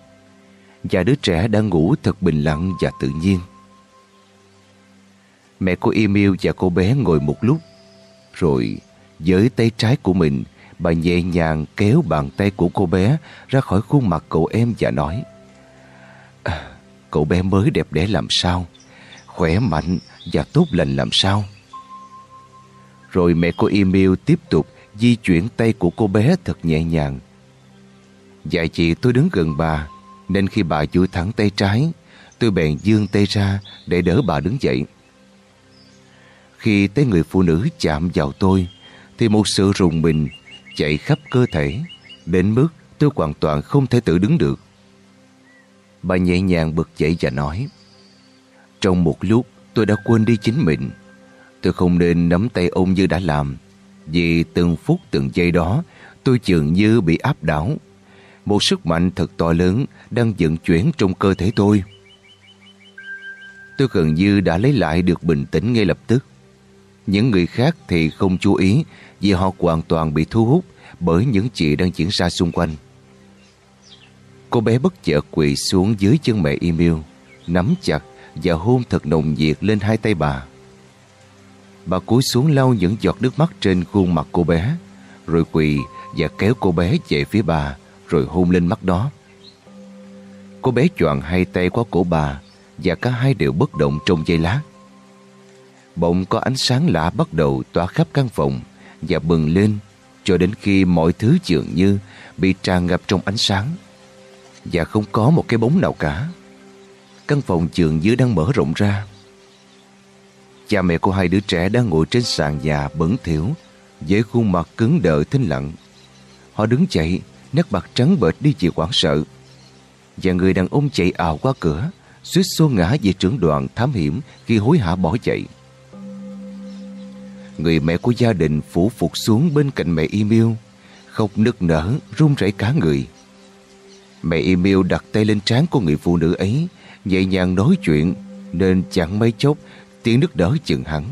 Và đứa trẻ đang ngủ thật bình lặng và tự nhiên. Mẹ của Emil và cô bé ngồi một lúc. Rồi với tay trái của mình, bà nhẹ nhàng kéo bàn tay của cô bé ra khỏi khuôn mặt cậu em và nói à, Cậu bé mới đẹp đẽ làm sao? Khỏe mạnh và tốt lành làm sao? Rồi mẹ của Emil tiếp tục di chuyển tay của cô bé thật nhẹ nhàng. Dạ chị tôi đứng gần bà, nên khi bà duỗi thẳng tay trái, tôi bèn dương tay ra để đỡ bà đứng dậy. Khi tới người phụ nữ chạm vào tôi, thì một sự rùng mình chạy khắp cơ thể, đến mức tôi hoàn toàn không thể tự đứng được. Bà nhẹ nhàng bật dậy và nói, Trong một lúc tôi đã quên đi chính mình. Tôi không nên nắm tay ông như đã làm, vì từng phút từng giây đó tôi dường như bị áp đảo. Một sức mạnh thật to lớn đang vận chuyển trong cơ thể tôi. Tôi gần như đã lấy lại được bình tĩnh ngay lập tức. Những người khác thì không chú ý vì họ hoàn toàn bị thu hút bởi những chuyện đang diễn ra xung quanh. Cô bé bất chợt quỳ xuống dưới chân mẹ Emil, nắm chặt và hôn thật nồng nhiệt lên hai tay bà. Bà cúi xuống lau những giọt nước mắt trên khuôn mặt cô bé, rồi quỳ và kéo cô bé về phía bà, rồi hôn lên mắt đó. Cô bé choàng hai tay qua cổ bà và cả hai đều bất động trong giây lát. Bỗng có ánh sáng lạ bắt đầu tỏa khắp căn phòng và bừng lên cho đến khi mọi thứ dường như bị tràn ngập trong ánh sáng và không có một cái bóng nào cả. Căn phòng dường như đang mở rộng ra. Cha mẹ của hai đứa trẻ đang ngồi trên sàn nhà bẩn thỉu với khuôn mặt cứng đờ thinh lặng. Họ đứng chạy, nét mặt trắng bệch đi vì hoảng sợ. Và người đàn ông chạy ào qua cửa, suýt xô ngã về trưởng đoàn thám hiểm khi hối hả bỏ chạy. Người mẹ của gia đình phủ phục xuống bên cạnh mẹ Emil, khóc nức nở, run rẩy cả người. Mẹ Emil đặt tay lên trán của người phụ nữ ấy, nhẹ nhàng nói chuyện, nên chẳng mấy chốc tiếng nước đỡ chừng hẳn.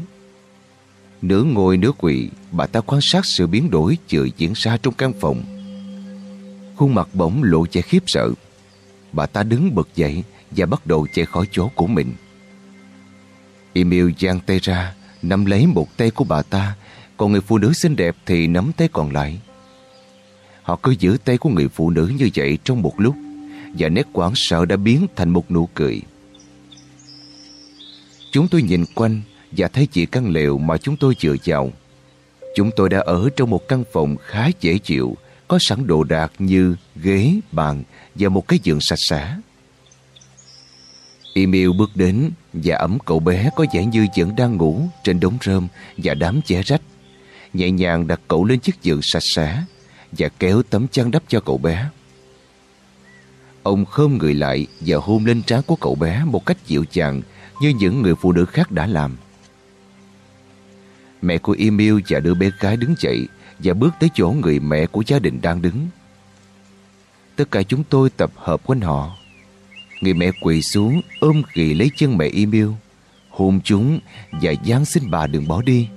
Nửa ngồi nửa quỳ, bà ta quan sát sự biến đổi chừa diễn ra trong căn phòng. Khuôn mặt bỗng lộ vẻ khiếp sợ. Bà ta đứng bật dậy và bắt đầu chạy khỏi chỗ của mình. Emil giang tay ra, nắm lấy một tay của bà ta, còn người phụ nữ xinh đẹp thì nắm tay còn lại. Họ cứ giữ tay của người phụ nữ như vậy trong một lúc, và nét quảng sợ đã biến thành một nụ cười. Chúng tôi nhìn quanh và thấy chị căn lều mà chúng tôi vừa vào. Chúng tôi đã ở trong một căn phòng khá dễ chịu, có sẵn đồ đạc như ghế, bàn và một cái giường sạch sẽ. Emil bước đến và ấm cậu bé có vẻ như vẫn đang ngủ trên đống rơm và đám chẻ rách. Nhẹ nhàng đặt cậu lên chiếc giường sạch sẽ và kéo tấm chăn đắp cho cậu bé. Ông khom người lại và hôn lên trán của cậu bé một cách dịu dàng như những người phụ nữ khác đã làm. Mẹ của Emil và đứa bé gái đứng dậy và bước tới chỗ người mẹ của gia đình đang đứng. Tất cả chúng tôi tập hợp quanh họ. Người mẹ quỳ xuống, ôm ghì lấy chân mẹ Emil, Hôn chúng và giáng xin bà đừng bỏ đi.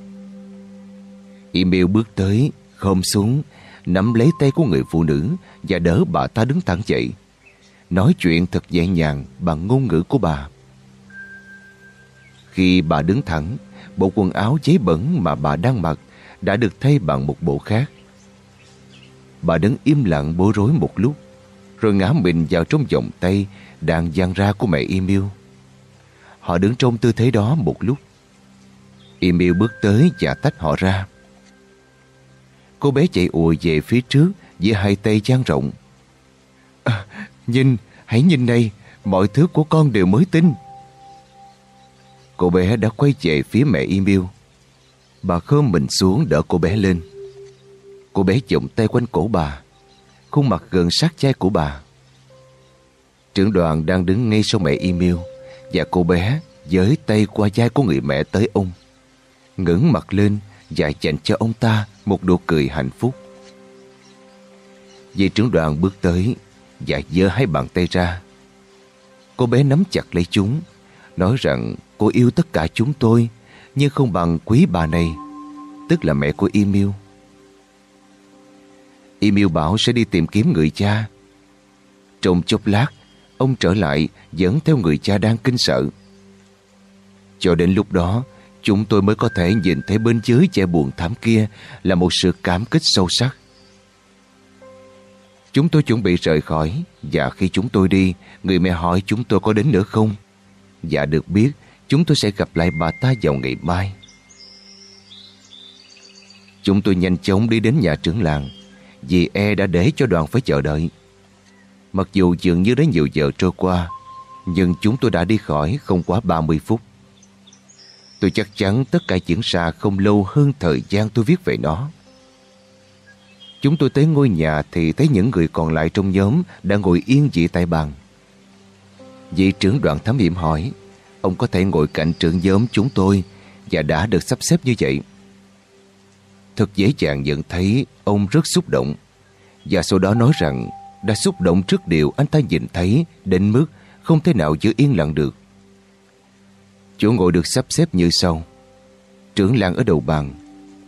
Emil bước tới, Khom xuống, Nắm lấy tay của người phụ nữ Và đỡ bà ta đứng thẳng dậy. Nói chuyện thật nhẹ nhàng Bằng ngôn ngữ của bà. Khi bà đứng thẳng, bộ quần áo giấy bẩn mà bà đang mặc đã được thay bằng một bộ khác. Bà đứng im lặng bối rối một lúc, rồi ngã mình vào trong vòng tay đang dang ra của mẹ Emil. Họ đứng trong tư thế đó một lúc. Emil bước tới và tách họ ra. Cô bé chạy ùa về phía trước với hai tay dang rộng. À, nhìn, hãy nhìn đây, mọi thứ của con đều mới tinh. Cô bé đã quay về phía mẹ Emil. Bà khơm mình xuống đỡ cô bé lên. Cô bé chụm tay quanh cổ bà, khuôn mặt gần sát chai của bà. Trưởng đoàn đang đứng ngay sau mẹ Emil và cô bé giới tay qua vai của người mẹ tới ông. ngẩng mặt lên và dành cho ông ta một nụ cười hạnh phúc. Vị trưởng đoàn bước tới và giơ hai bàn tay ra. Cô bé nắm chặt lấy chúng, nói rằng cô yêu tất cả chúng tôi nhưng không bằng quý bà này, tức là mẹ của Emil. Emil bảo sẽ đi tìm kiếm người cha. Trong chốc lát, ông trở lại dẫn theo người cha đang kinh sợ. Cho đến lúc đó, chúng tôi mới có thể nhìn thấy bên dưới che buồn thảm kia là một sự cảm kích sâu sắc. Chúng tôi chuẩn bị rời khỏi và khi chúng tôi đi, người mẹ hỏi chúng tôi có đến nữa không? Và được biết, chúng tôi sẽ gặp lại bà ta vào ngày mai. Chúng tôi nhanh chóng đi đến nhà trưởng làng vì e đã để cho đoàn phải chờ đợi. Mặc dù dường như đã nhiều giờ trôi qua, nhưng chúng tôi đã đi khỏi không quá 30 phút. Tôi chắc chắn tất cả diễn ra không lâu hơn thời gian tôi viết về nó. Chúng tôi tới ngôi nhà thì thấy những người còn lại trong nhóm đang ngồi yên dị tại bàn. Vị trưởng đoàn thám hiểm hỏi, ông có thể ngồi cạnh trưởng nhóm chúng tôi và đã được sắp xếp như vậy. Thật dễ dàng nhận thấy ông rất xúc động và sau đó nói rằng đã xúc động trước điều anh ta nhìn thấy đến mức không thể nào giữ yên lặng được. Chỗ ngồi được sắp xếp như sau. Trưởng làng ở đầu bàn,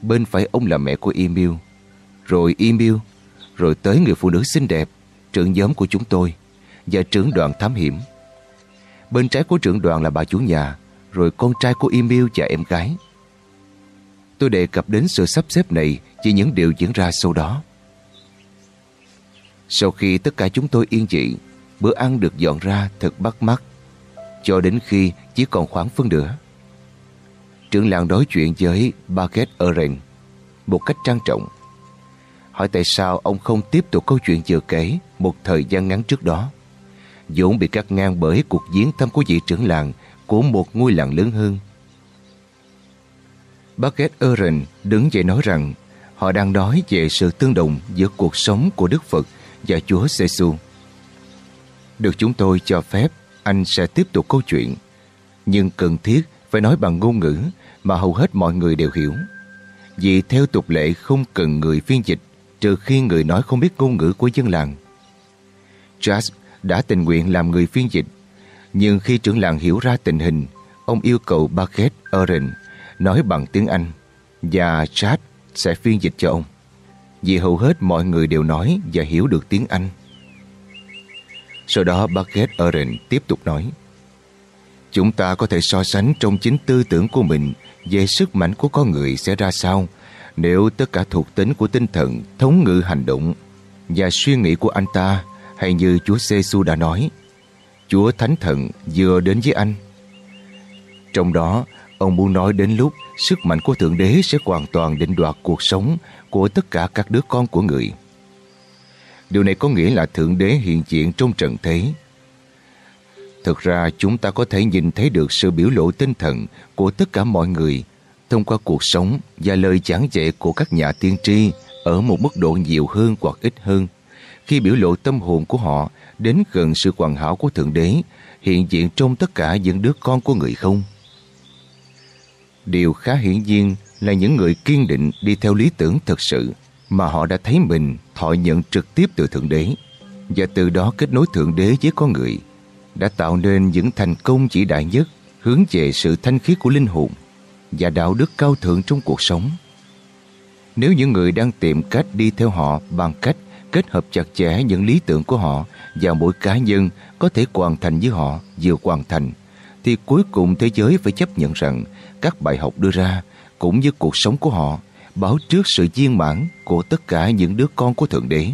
bên phải ông là mẹ của Emil, rồi Emil, rồi tới người phụ nữ xinh đẹp, trưởng nhóm của chúng tôi và trưởng đoàn thám hiểm. Bên trái của trưởng đoàn là bà chủ nhà, rồi con trai của Emil và em gái. Tôi đề cập đến sự sắp xếp này chỉ những điều diễn ra sau đó. Sau khi tất cả chúng tôi yên dị, bữa ăn được dọn ra thật bắt mắt, cho đến khi chỉ còn khoảng phân nửa. Trưởng làng đối chuyện với Baguette Oren một cách trang trọng. Hỏi tại sao ông không tiếp tục câu chuyện vừa kể một thời gian ngắn trước đó vốn bị cắt ngang bởi cuộc diễn thăm của vị trưởng làng của một ngôi làng lớn hơn. Baguette Oren đứng dậy nói rằng họ đang nói về sự tương đồng giữa cuộc sống của Đức Phật và Chúa giê Được chúng tôi cho phép, anh sẽ tiếp tục câu chuyện. Nhưng cần thiết phải nói bằng ngôn ngữ mà hầu hết mọi người đều hiểu. Vì theo tục lệ không cần người phiên dịch trừ khi người nói không biết ngôn ngữ của dân làng. Charles đã tình nguyện làm người phiên dịch, nhưng khi trưởng làng hiểu ra tình hình, ông yêu cầu Bucket Oren nói bằng tiếng Anh và Chad sẽ phiên dịch cho ông vì hầu hết mọi người đều nói và hiểu được tiếng Anh. Sau đó Bucket Oren tiếp tục nói Chúng ta có thể so sánh trong chính tư tưởng của mình về sức mạnh của con người sẽ ra sao nếu tất cả thuộc tính của tinh thần thống ngự hành động và suy nghĩ của anh ta hay như Chúa giê đã nói Chúa Thánh Thần vừa đến với anh. Trong đó, ông muốn nói đến lúc sức mạnh của Thượng Đế sẽ hoàn toàn định đoạt cuộc sống của tất cả các đứa con của người. Điều này có nghĩa là Thượng Đế hiện diện trong trận thế. Thực ra chúng ta có thể nhìn thấy được sự biểu lộ tinh thần của tất cả mọi người thông qua cuộc sống và lời giảng dạy của các nhà tiên tri ở một mức độ nhiều hơn hoặc ít hơn khi biểu lộ tâm hồn của họ đến gần sự hoàn hảo của Thượng Đế, hiện diện trong tất cả những đứa con của người không. Điều khá hiển nhiên là những người kiên định đi theo lý tưởng thật sự mà họ đã thấy mình thọ nhận trực tiếp từ Thượng Đế, và từ đó kết nối Thượng Đế với con người, đã tạo nên những thành công chỉ đại nhất hướng về sự thanh khiết của linh hồn và đạo đức cao thượng trong cuộc sống. Nếu những người đang tìm cách đi theo họ bằng cách kết hợp chặt chẽ những lý tưởng của họ và mỗi cá nhân có thể hoàn thành với họ vừa hoàn thành, thì cuối cùng thế giới phải chấp nhận rằng các bài học đưa ra cũng như cuộc sống của họ báo trước sự viên mãn của tất cả những đứa con của Thượng Đế.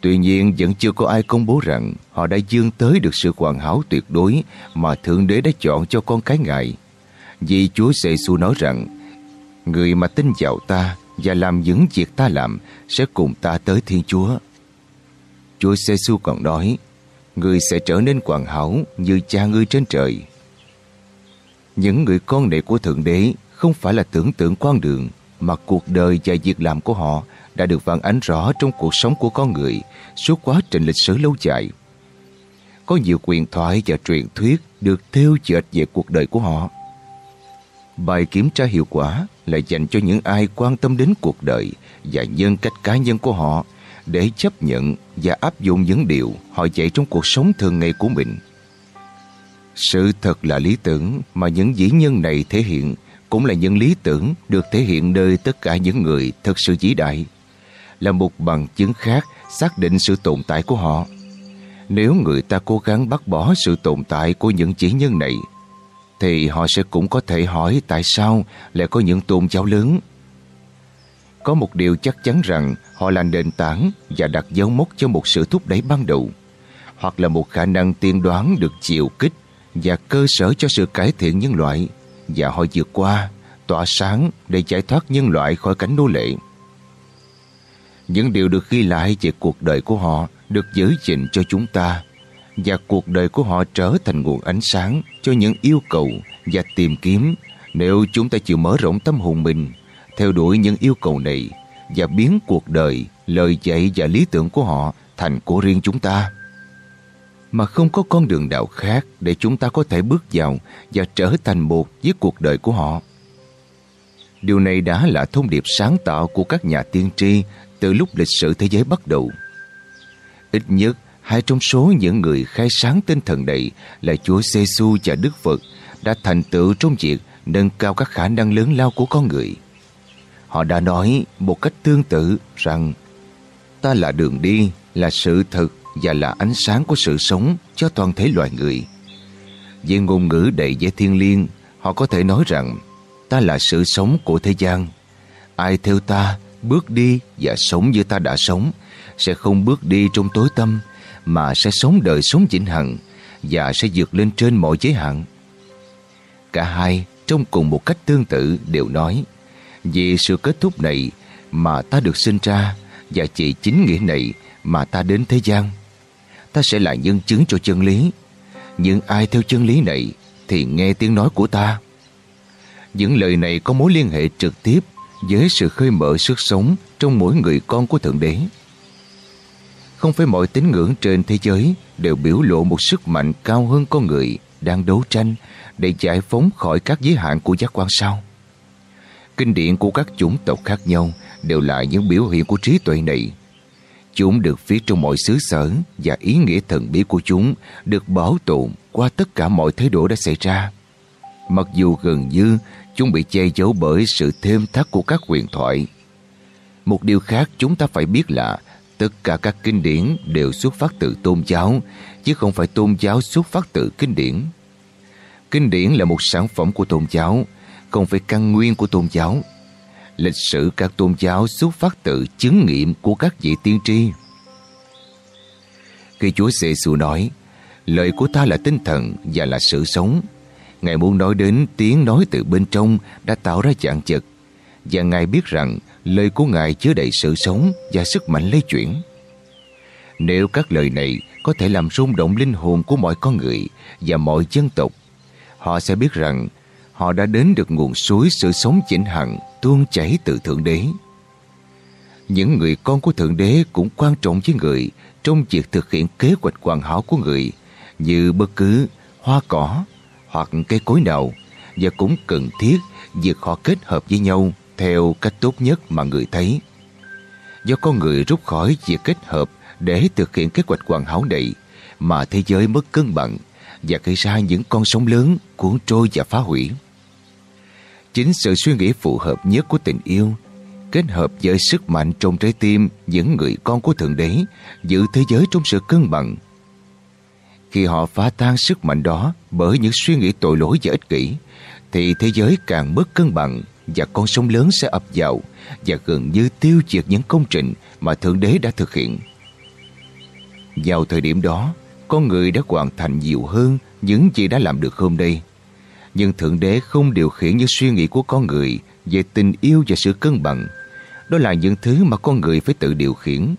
Tuy nhiên vẫn chưa có ai công bố rằng họ đã dương tới được sự hoàn hảo tuyệt đối mà Thượng Đế đã chọn cho con cái ngài. Vì Chúa giê -xu nói rằng Người mà tin vào ta và làm những việc ta làm sẽ cùng ta tới Thiên Chúa. Chúa giê -xu còn nói, Người sẽ trở nên hoàn hảo như cha ngươi trên trời. Những người con đệ của Thượng Đế không phải là tưởng tượng quan đường, mà cuộc đời và việc làm của họ đã được phản ánh rõ trong cuộc sống của con người suốt quá trình lịch sử lâu dài. Có nhiều quyền thoại và truyền thuyết được theo dệt về cuộc đời của họ. Bài kiểm tra hiệu quả là dành cho những ai quan tâm đến cuộc đời và nhân cách cá nhân của họ để chấp nhận và áp dụng những điều họ dạy trong cuộc sống thường ngày của mình. Sự thật là lý tưởng mà những dĩ nhân này thể hiện cũng là những lý tưởng được thể hiện nơi tất cả những người thật sự vĩ đại là một bằng chứng khác xác định sự tồn tại của họ. Nếu người ta cố gắng bác bỏ sự tồn tại của những chỉ nhân này, thì họ sẽ cũng có thể hỏi tại sao lại có những tôn giáo lớn. Có một điều chắc chắn rằng họ là nền tảng và đặt dấu mốc cho một sự thúc đẩy ban đầu, hoặc là một khả năng tiên đoán được chiều kích và cơ sở cho sự cải thiện nhân loại, và họ vượt qua, tỏa sáng để giải thoát nhân loại khỏi cánh nô lệ. Những điều được ghi lại về cuộc đời của họ được giữ gìn cho chúng ta và cuộc đời của họ trở thành nguồn ánh sáng cho những yêu cầu và tìm kiếm nếu chúng ta chịu mở rộng tâm hồn mình theo đuổi những yêu cầu này và biến cuộc đời, lời dạy và lý tưởng của họ thành của riêng chúng ta. Mà không có con đường nào khác để chúng ta có thể bước vào và trở thành một với cuộc đời của họ. Điều này đã là thông điệp sáng tạo của các nhà tiên tri từ lúc lịch sử thế giới bắt đầu. Ít nhất, hai trong số những người khai sáng tinh thần này là Chúa giê -xu và Đức Phật đã thành tựu trong việc nâng cao các khả năng lớn lao của con người. Họ đã nói một cách tương tự rằng ta là đường đi, là sự thật và là ánh sáng của sự sống cho toàn thể loài người. Với ngôn ngữ đầy vẻ thiên liêng, họ có thể nói rằng ta là sự sống của thế gian. Ai theo ta bước đi và sống như ta đã sống, sẽ không bước đi trong tối tâm, mà sẽ sống đời sống vĩnh hằng và sẽ vượt lên trên mọi giới hạn. Cả hai trong cùng một cách tương tự đều nói, vì sự kết thúc này mà ta được sinh ra và chỉ chính nghĩa này mà ta đến thế gian. Ta sẽ là nhân chứng cho chân lý. Nhưng ai theo chân lý này thì nghe tiếng nói của ta. Những lời này có mối liên hệ trực tiếp với sự khơi mở sức sống trong mỗi người con của Thượng Đế. Không phải mọi tín ngưỡng trên thế giới đều biểu lộ một sức mạnh cao hơn con người đang đấu tranh để giải phóng khỏi các giới hạn của giác quan sao. Kinh điển của các chủng tộc khác nhau đều là những biểu hiện của trí tuệ này. Chúng được viết trong mọi xứ sở và ý nghĩa thần bí của chúng được bảo tồn qua tất cả mọi thế độ đã xảy ra. Mặc dù gần như chúng bị che giấu bởi sự thêm thắt của các huyền thoại. Một điều khác chúng ta phải biết là tất cả các kinh điển đều xuất phát từ tôn giáo, chứ không phải tôn giáo xuất phát từ kinh điển. Kinh điển là một sản phẩm của tôn giáo, không phải căn nguyên của tôn giáo. Lịch sử các tôn giáo xuất phát từ chứng nghiệm của các vị tiên tri. Khi Chúa giê -xu nói, lời của ta là tinh thần và là sự sống, Ngài muốn nói đến tiếng nói từ bên trong đã tạo ra dạng chật và Ngài biết rằng lời của Ngài chứa đầy sự sống và sức mạnh lây chuyển. Nếu các lời này có thể làm rung động linh hồn của mọi con người và mọi dân tộc, họ sẽ biết rằng họ đã đến được nguồn suối sự sống chỉnh hằng tuôn chảy từ Thượng Đế. Những người con của Thượng Đế cũng quan trọng với người trong việc thực hiện kế hoạch hoàn hảo của người như bất cứ hoa cỏ, hoặc cây cối nào và cũng cần thiết việc họ kết hợp với nhau theo cách tốt nhất mà người thấy. Do con người rút khỏi việc kết hợp để thực hiện kế hoạch hoàn hảo này mà thế giới mất cân bằng và gây ra những con sóng lớn cuốn trôi và phá hủy. Chính sự suy nghĩ phù hợp nhất của tình yêu kết hợp với sức mạnh trong trái tim những người con của Thượng Đế giữ thế giới trong sự cân bằng Khi họ phá tan sức mạnh đó bởi những suy nghĩ tội lỗi và ích kỷ, thì thế giới càng mất cân bằng và con sông lớn sẽ ập vào và gần như tiêu diệt những công trình mà Thượng Đế đã thực hiện. Vào thời điểm đó, con người đã hoàn thành nhiều hơn những gì đã làm được hôm nay. Nhưng Thượng Đế không điều khiển những suy nghĩ của con người về tình yêu và sự cân bằng. Đó là những thứ mà con người phải tự điều khiển.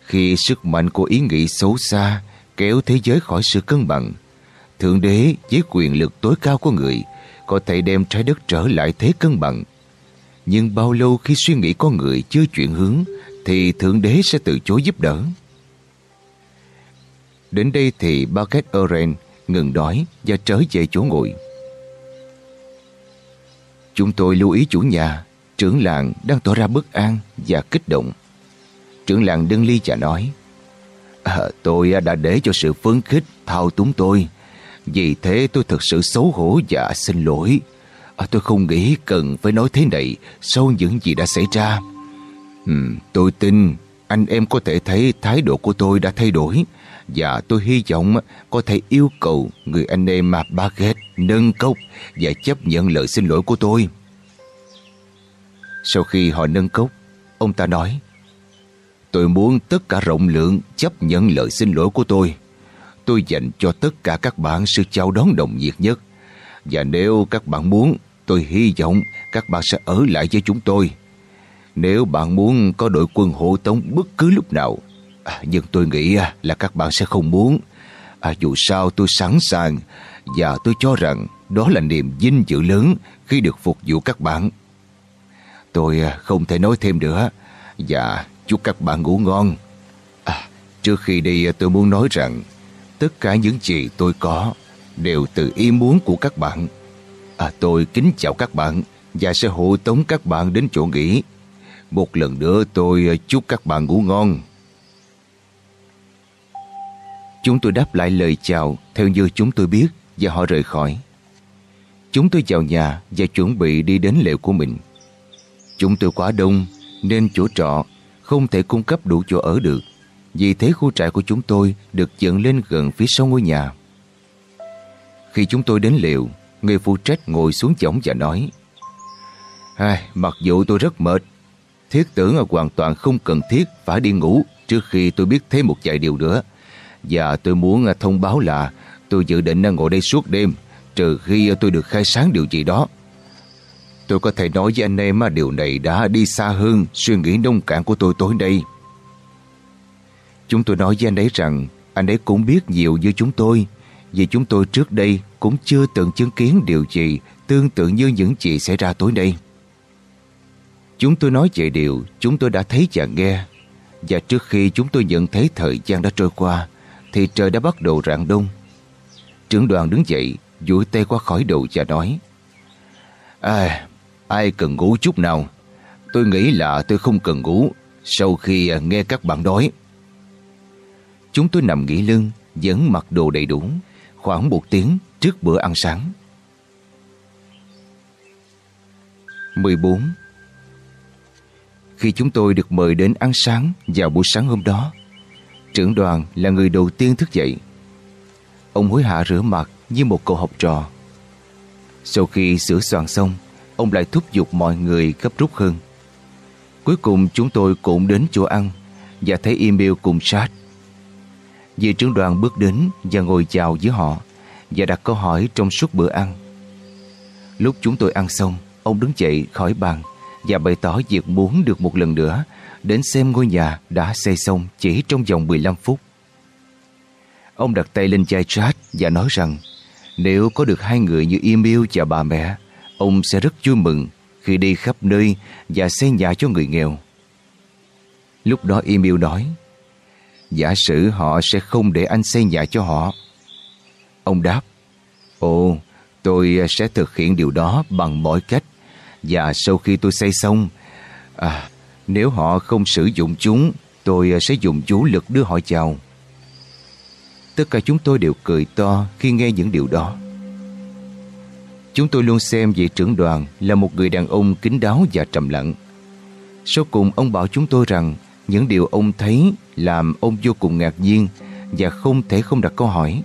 Khi sức mạnh của ý nghĩ xấu xa kéo thế giới khỏi sự cân bằng, Thượng Đế với quyền lực tối cao của người có thể đem trái đất trở lại thế cân bằng. Nhưng bao lâu khi suy nghĩ con người chưa chuyển hướng thì Thượng Đế sẽ từ chối giúp đỡ. Đến đây thì Bucket Oren ngừng đói và trở về chỗ ngồi. Chúng tôi lưu ý chủ nhà, trưởng làng đang tỏ ra bất an và kích động. Trưởng làng đương ly và nói à, Tôi đã để cho sự phấn khích thao túng tôi. Vì thế tôi thật sự xấu hổ và xin lỗi. À, tôi không nghĩ cần phải nói thế này sau những gì đã xảy ra. Tôi tin anh em có thể thấy thái độ của tôi đã thay đổi và tôi hy vọng có thể yêu cầu người anh em mà Baguette nâng cốc và chấp nhận lời xin lỗi của tôi. Sau khi họ nâng cốc, ông ta nói Tôi muốn tất cả rộng lượng chấp nhận lời xin lỗi của tôi. Tôi dành cho tất cả các bạn sự chào đón đồng nhiệt nhất. Và nếu các bạn muốn, tôi hy vọng các bạn sẽ ở lại với chúng tôi. Nếu bạn muốn có đội quân hộ tống bất cứ lúc nào, à, nhưng tôi nghĩ à, là các bạn sẽ không muốn. À, dù sao tôi sẵn sàng và tôi cho rằng đó là niềm vinh dự lớn khi được phục vụ các bạn. Tôi à, không thể nói thêm nữa và chúc các bạn ngủ ngon. À, trước khi đi à, tôi muốn nói rằng tất cả những gì tôi có đều từ ý muốn của các bạn. À, tôi kính chào các bạn và sẽ hộ tống các bạn đến chỗ nghỉ. Một lần nữa tôi ờ, chúc các bạn ngủ ngon. Chúng tôi đáp lại lời chào theo như chúng tôi biết và họ rời khỏi. Chúng tôi vào nhà và chuẩn bị đi đến lều của mình. Chúng tôi quá đông nên chỗ trọ không thể cung cấp đủ chỗ ở được. Vì thế khu trại của chúng tôi được dựng lên gần phía sau ngôi nhà. Khi chúng tôi đến liệu, người phụ trách ngồi xuống chõng và nói Ai, Mặc dù tôi rất mệt, thiết tưởng là hoàn toàn không cần thiết phải đi ngủ trước khi tôi biết thêm một vài điều nữa. Và tôi muốn thông báo là tôi dự định ngồi đây suốt đêm trừ khi tôi được khai sáng điều gì đó. Tôi có thể nói với anh em điều này đã đi xa hơn suy nghĩ nông cạn của tôi tối nay. Chúng tôi nói với anh ấy rằng anh ấy cũng biết nhiều như chúng tôi vì chúng tôi trước đây cũng chưa từng chứng kiến điều gì tương tự như những gì xảy ra tối nay. Chúng tôi nói về điều chúng tôi đã thấy và nghe và trước khi chúng tôi nhận thấy thời gian đã trôi qua thì trời đã bắt đầu rạng đông. Trưởng đoàn đứng dậy duỗi tay qua khỏi đầu và nói À, ai cần ngủ chút nào? Tôi nghĩ là tôi không cần ngủ sau khi nghe các bạn nói. Chúng tôi nằm nghỉ lưng, vẫn mặc đồ đầy đủ, khoảng một tiếng trước bữa ăn sáng. 14. Khi chúng tôi được mời đến ăn sáng vào buổi sáng hôm đó, trưởng đoàn là người đầu tiên thức dậy. Ông hối hả rửa mặt như một cậu học trò. Sau khi sửa soạn xong, ông lại thúc giục mọi người gấp rút hơn. Cuối cùng chúng tôi cũng đến chỗ ăn và thấy email cùng sát. Vị trưởng đoàn bước đến và ngồi chào với họ và đặt câu hỏi trong suốt bữa ăn. Lúc chúng tôi ăn xong, ông đứng dậy khỏi bàn và bày tỏ việc muốn được một lần nữa đến xem ngôi nhà đã xây xong chỉ trong vòng 15 phút. Ông đặt tay lên chai chat và nói rằng nếu có được hai người như Emil và bà mẹ, ông sẽ rất vui mừng khi đi khắp nơi và xây nhà cho người nghèo. Lúc đó Emil nói Giả sử họ sẽ không để anh xây nhà cho họ. Ông đáp Ồ, tôi sẽ thực hiện điều đó bằng mọi cách và sau khi tôi xây xong à, nếu họ không sử dụng chúng tôi sẽ dùng chú lực đưa họ chào. Tất cả chúng tôi đều cười to khi nghe những điều đó. Chúng tôi luôn xem vị trưởng đoàn là một người đàn ông kính đáo và trầm lặng. Sau cùng ông bảo chúng tôi rằng những điều ông thấy làm ông vô cùng ngạc nhiên và không thể không đặt câu hỏi.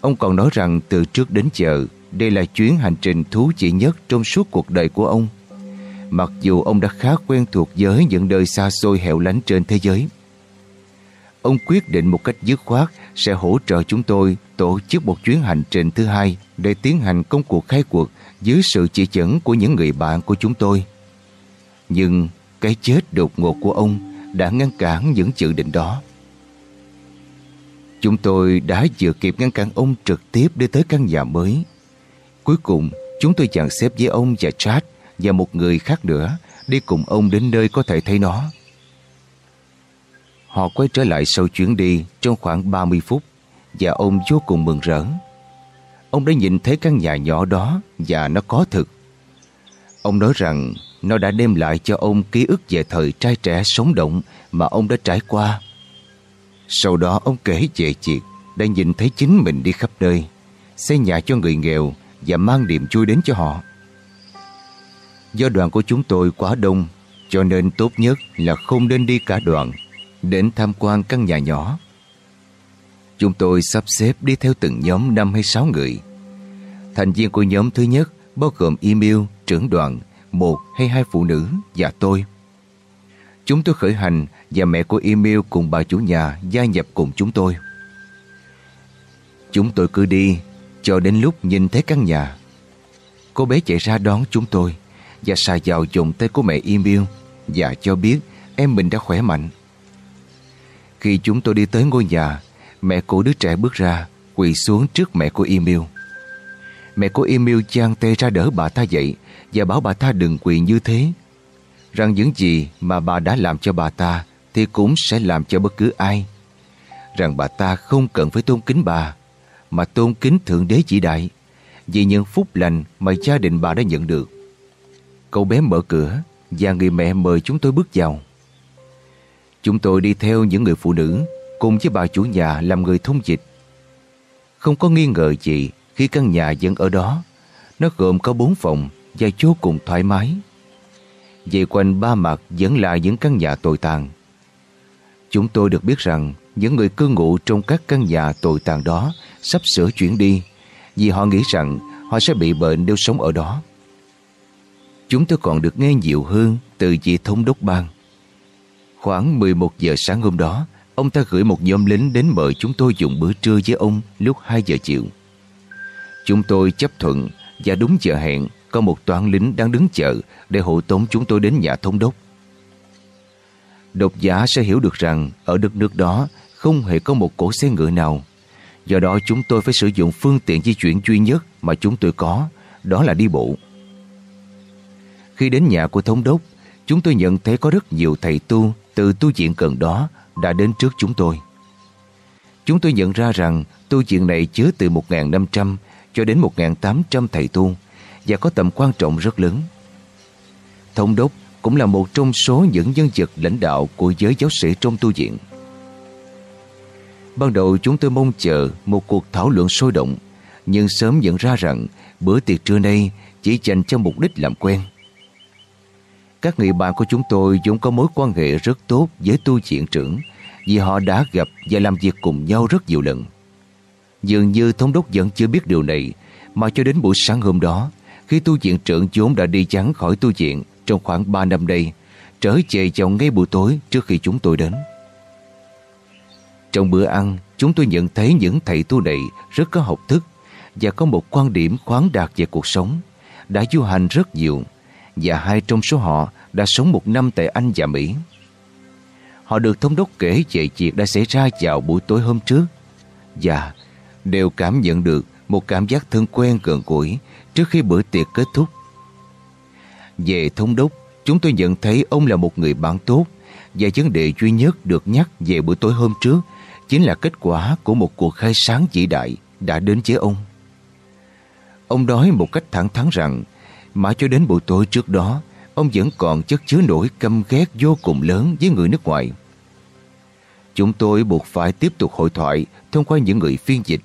Ông còn nói rằng từ trước đến giờ, đây là chuyến hành trình thú vị nhất trong suốt cuộc đời của ông. Mặc dù ông đã khá quen thuộc với những nơi xa xôi hẻo lánh trên thế giới. Ông quyết định một cách dứt khoát sẽ hỗ trợ chúng tôi tổ chức một chuyến hành trình thứ hai để tiến hành công cuộc khai cuộc dưới sự chỉ dẫn của những người bạn của chúng tôi. Nhưng cái chết đột ngột của ông đã ngăn cản những dự định đó. Chúng tôi đã vừa kịp ngăn cản ông trực tiếp đi tới căn nhà mới. Cuối cùng, chúng tôi chặn xếp với ông và Chad và một người khác nữa đi cùng ông đến nơi có thể thấy nó. Họ quay trở lại sau chuyến đi trong khoảng 30 phút và ông vô cùng mừng rỡ. Ông đã nhìn thấy căn nhà nhỏ đó và nó có thực. Ông nói rằng nó đã đem lại cho ông ký ức về thời trai trẻ sống động mà ông đã trải qua. Sau đó ông kể về chuyện đã nhìn thấy chính mình đi khắp nơi, xây nhà cho người nghèo và mang niềm vui đến cho họ. Do đoàn của chúng tôi quá đông, cho nên tốt nhất là không nên đi cả đoàn, đến tham quan căn nhà nhỏ. Chúng tôi sắp xếp đi theo từng nhóm 5 hay 6 người. Thành viên của nhóm thứ nhất bao gồm Emil trưởng đoàn, một hay hai phụ nữ và tôi. Chúng tôi khởi hành và mẹ của Emil cùng bà chủ nhà gia nhập cùng chúng tôi. Chúng tôi cứ đi cho đến lúc nhìn thấy căn nhà. Cô bé chạy ra đón chúng tôi và xà vào dùng tay của mẹ Emil và cho biết em mình đã khỏe mạnh. Khi chúng tôi đi tới ngôi nhà, mẹ của đứa trẻ bước ra, quỳ xuống trước mẹ của Emil. Mẹ của Emil chan tay ra đỡ bà ta dậy và bảo bà ta đừng quỳ như thế. Rằng những gì mà bà đã làm cho bà ta thì cũng sẽ làm cho bất cứ ai. Rằng bà ta không cần phải tôn kính bà, mà tôn kính Thượng Đế chỉ đại vì những phúc lành mà gia đình bà đã nhận được. Cậu bé mở cửa và người mẹ mời chúng tôi bước vào. Chúng tôi đi theo những người phụ nữ cùng với bà chủ nhà làm người thông dịch. Không có nghi ngờ gì khi căn nhà vẫn ở đó. Nó gồm có bốn phòng và vô cùng thoải mái. Về quanh ba mặt vẫn là những căn nhà tồi tàn. Chúng tôi được biết rằng những người cư ngụ trong các căn nhà tồi tàn đó sắp sửa chuyển đi vì họ nghĩ rằng họ sẽ bị bệnh nếu sống ở đó. Chúng tôi còn được nghe nhiều hơn từ vị thống đốc bang. Khoảng 11 giờ sáng hôm đó, ông ta gửi một nhóm lính đến mời chúng tôi dùng bữa trưa với ông lúc 2 giờ chiều. Chúng tôi chấp thuận và đúng giờ hẹn có một toán lính đang đứng chờ để hộ tống chúng tôi đến nhà thống đốc. Độc giả sẽ hiểu được rằng ở đất nước đó không hề có một cỗ xe ngựa nào. Do đó chúng tôi phải sử dụng phương tiện di chuyển duy nhất mà chúng tôi có, đó là đi bộ. Khi đến nhà của thống đốc, chúng tôi nhận thấy có rất nhiều thầy tu từ tu viện gần đó đã đến trước chúng tôi. Chúng tôi nhận ra rằng tu viện này chứa từ 1.500 cho đến 1.800 thầy tu và có tầm quan trọng rất lớn. Thống đốc cũng là một trong số những nhân vật lãnh đạo của giới giáo sĩ trong tu viện. Ban đầu chúng tôi mong chờ một cuộc thảo luận sôi động, nhưng sớm nhận ra rằng bữa tiệc trưa nay chỉ dành cho mục đích làm quen. Các người bạn của chúng tôi vốn có mối quan hệ rất tốt với tu viện trưởng vì họ đã gặp và làm việc cùng nhau rất nhiều lần. Dường như thống đốc vẫn chưa biết điều này mà cho đến buổi sáng hôm đó khi tu viện trưởng vốn đã đi chắn khỏi tu viện trong khoảng 3 năm đây trở về vào ngay buổi tối trước khi chúng tôi đến. Trong bữa ăn, chúng tôi nhận thấy những thầy tu này rất có học thức và có một quan điểm khoáng đạt về cuộc sống, đã du hành rất nhiều và hai trong số họ đã sống một năm tại Anh và Mỹ. Họ được thống đốc kể về chuyện đã xảy ra vào buổi tối hôm trước và đều cảm nhận được một cảm giác thân quen gần gũi trước khi bữa tiệc kết thúc. Về thống đốc, chúng tôi nhận thấy ông là một người bạn tốt và vấn đề duy nhất được nhắc về bữa tối hôm trước chính là kết quả của một cuộc khai sáng vĩ đại đã đến với ông. Ông nói một cách thẳng thắn rằng mãi cho đến buổi tối trước đó ông vẫn còn chất chứa nỗi căm ghét vô cùng lớn với người nước ngoài. Chúng tôi buộc phải tiếp tục hội thoại thông qua những người phiên dịch.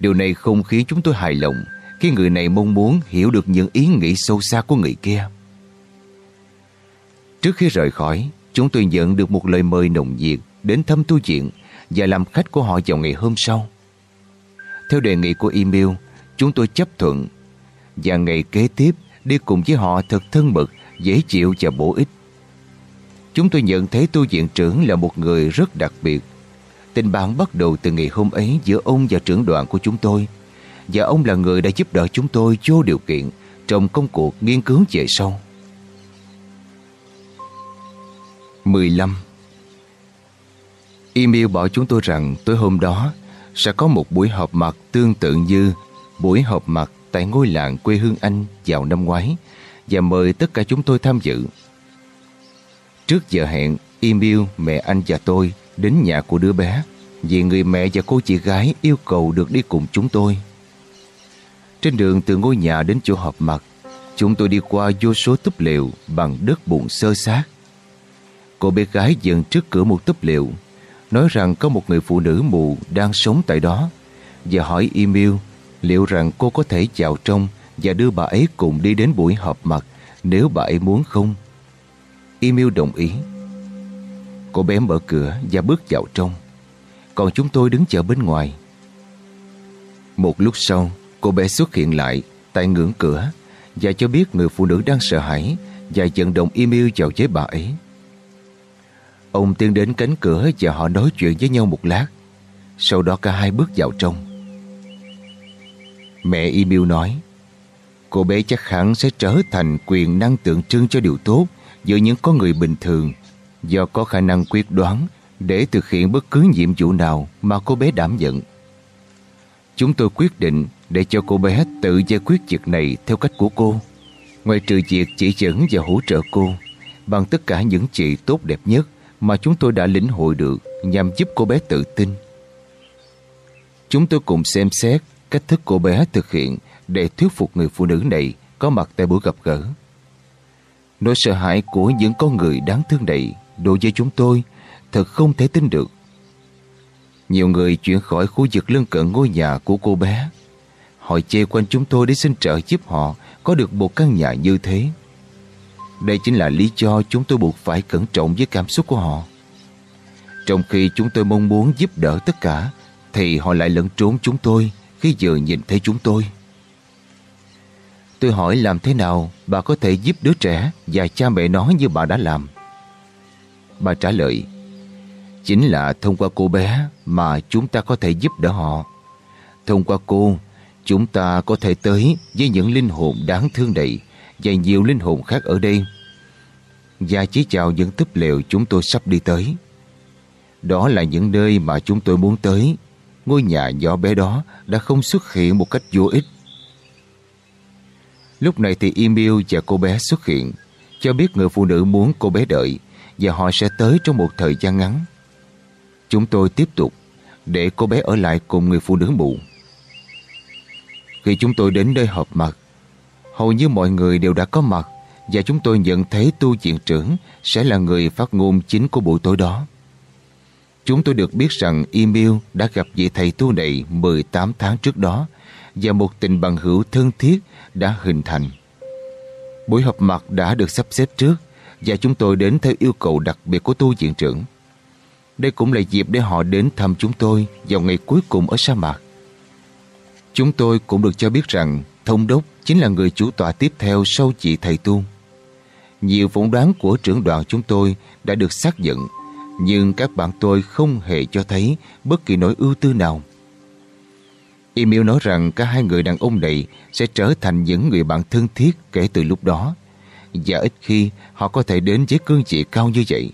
Điều này không khiến chúng tôi hài lòng khi người này mong muốn hiểu được những ý nghĩ sâu xa của người kia. Trước khi rời khỏi, chúng tôi nhận được một lời mời nồng nhiệt đến thăm tu viện và làm khách của họ vào ngày hôm sau. Theo đề nghị của email, chúng tôi chấp thuận và ngày kế tiếp đi cùng với họ thật thân mật, dễ chịu và bổ ích. Chúng tôi nhận thấy tu viện trưởng là một người rất đặc biệt. Tình bạn bắt đầu từ ngày hôm ấy giữa ông và trưởng đoàn của chúng tôi và ông là người đã giúp đỡ chúng tôi vô điều kiện trong công cuộc nghiên cứu về sau. 15. Email bảo chúng tôi rằng tối hôm đó sẽ có một buổi họp mặt tương tự như buổi họp mặt tại ngôi làng quê hương Anh vào năm ngoái và mời tất cả chúng tôi tham dự. Trước giờ hẹn, Email, mẹ anh và tôi đến nhà của đứa bé vì người mẹ và cô chị gái yêu cầu được đi cùng chúng tôi. Trên đường từ ngôi nhà đến chỗ họp mặt, chúng tôi đi qua vô số túp lều bằng đất bùn sơ sát. Cô bé gái dừng trước cửa một túp lều, nói rằng có một người phụ nữ mù đang sống tại đó và hỏi email liệu rằng cô có thể vào trong và đưa bà ấy cùng đi đến buổi họp mặt nếu bà ấy muốn không. Email đồng ý. Cô bé mở cửa và bước vào trong. Còn chúng tôi đứng chờ bên ngoài. Một lúc sau, cô bé xuất hiện lại tại ngưỡng cửa, và cho biết người phụ nữ đang sợ hãi và dẫn động email vào với bà ấy. Ông tiến đến cánh cửa và họ nói chuyện với nhau một lát. Sau đó cả hai bước vào trong. Mẹ email nói, Cô bé chắc hẳn sẽ trở thành quyền năng tượng trưng cho điều tốt giữa những con người bình thường do có khả năng quyết đoán để thực hiện bất cứ nhiệm vụ nào mà cô bé đảm nhận. Chúng tôi quyết định để cho cô bé tự giải quyết việc này theo cách của cô. Ngoài trừ việc chỉ dẫn và hỗ trợ cô, bằng tất cả những chị tốt đẹp nhất mà chúng tôi đã lĩnh hội được nhằm giúp cô bé tự tin. Chúng tôi cùng xem xét cách thức cô bé thực hiện để thuyết phục người phụ nữ này có mặt tại buổi gặp gỡ. Nỗi sợ hãi của những con người đáng thương này đối với chúng tôi thật không thể tin được. Nhiều người chuyển khỏi khu vực lân cận ngôi nhà của cô bé. Họ chê quanh chúng tôi để xin trợ giúp họ có được một căn nhà như thế. Đây chính là lý do chúng tôi buộc phải cẩn trọng với cảm xúc của họ. Trong khi chúng tôi mong muốn giúp đỡ tất cả, thì họ lại lẫn trốn chúng tôi khi vừa nhìn thấy chúng tôi. Tôi hỏi làm thế nào bà có thể giúp đứa trẻ và cha mẹ nó như bà đã làm. Bà trả lời, chính là thông qua cô bé mà chúng ta có thể giúp đỡ họ. Thông qua cô, chúng ta có thể tới với những linh hồn đáng thương này và nhiều linh hồn khác ở đây. Và chỉ chào những túp lều chúng tôi sắp đi tới. Đó là những nơi mà chúng tôi muốn tới. Ngôi nhà nhỏ bé đó đã không xuất hiện một cách vô ích. Lúc này thì Emil và cô bé xuất hiện, cho biết người phụ nữ muốn cô bé đợi và họ sẽ tới trong một thời gian ngắn. Chúng tôi tiếp tục để cô bé ở lại cùng người phụ nữ mụ. Khi chúng tôi đến nơi họp mặt, hầu như mọi người đều đã có mặt và chúng tôi nhận thấy tu viện trưởng sẽ là người phát ngôn chính của buổi tối đó. Chúng tôi được biết rằng Emil đã gặp vị thầy tu này 18 tháng trước đó và một tình bằng hữu thân thiết đã hình thành. Buổi họp mặt đã được sắp xếp trước và chúng tôi đến theo yêu cầu đặc biệt của tu viện trưởng. Đây cũng là dịp để họ đến thăm chúng tôi vào ngày cuối cùng ở sa mạc. Chúng tôi cũng được cho biết rằng Thông đốc chính là người chủ tọa tiếp theo sau chị thầy tu. Nhiều phỏng đoán của trưởng đoàn chúng tôi đã được xác nhận, nhưng các bạn tôi không hề cho thấy bất kỳ nỗi ưu tư nào. Emil nói rằng cả hai người đàn ông này sẽ trở thành những người bạn thân thiết kể từ lúc đó, và ít khi họ có thể đến với cương vị cao như vậy,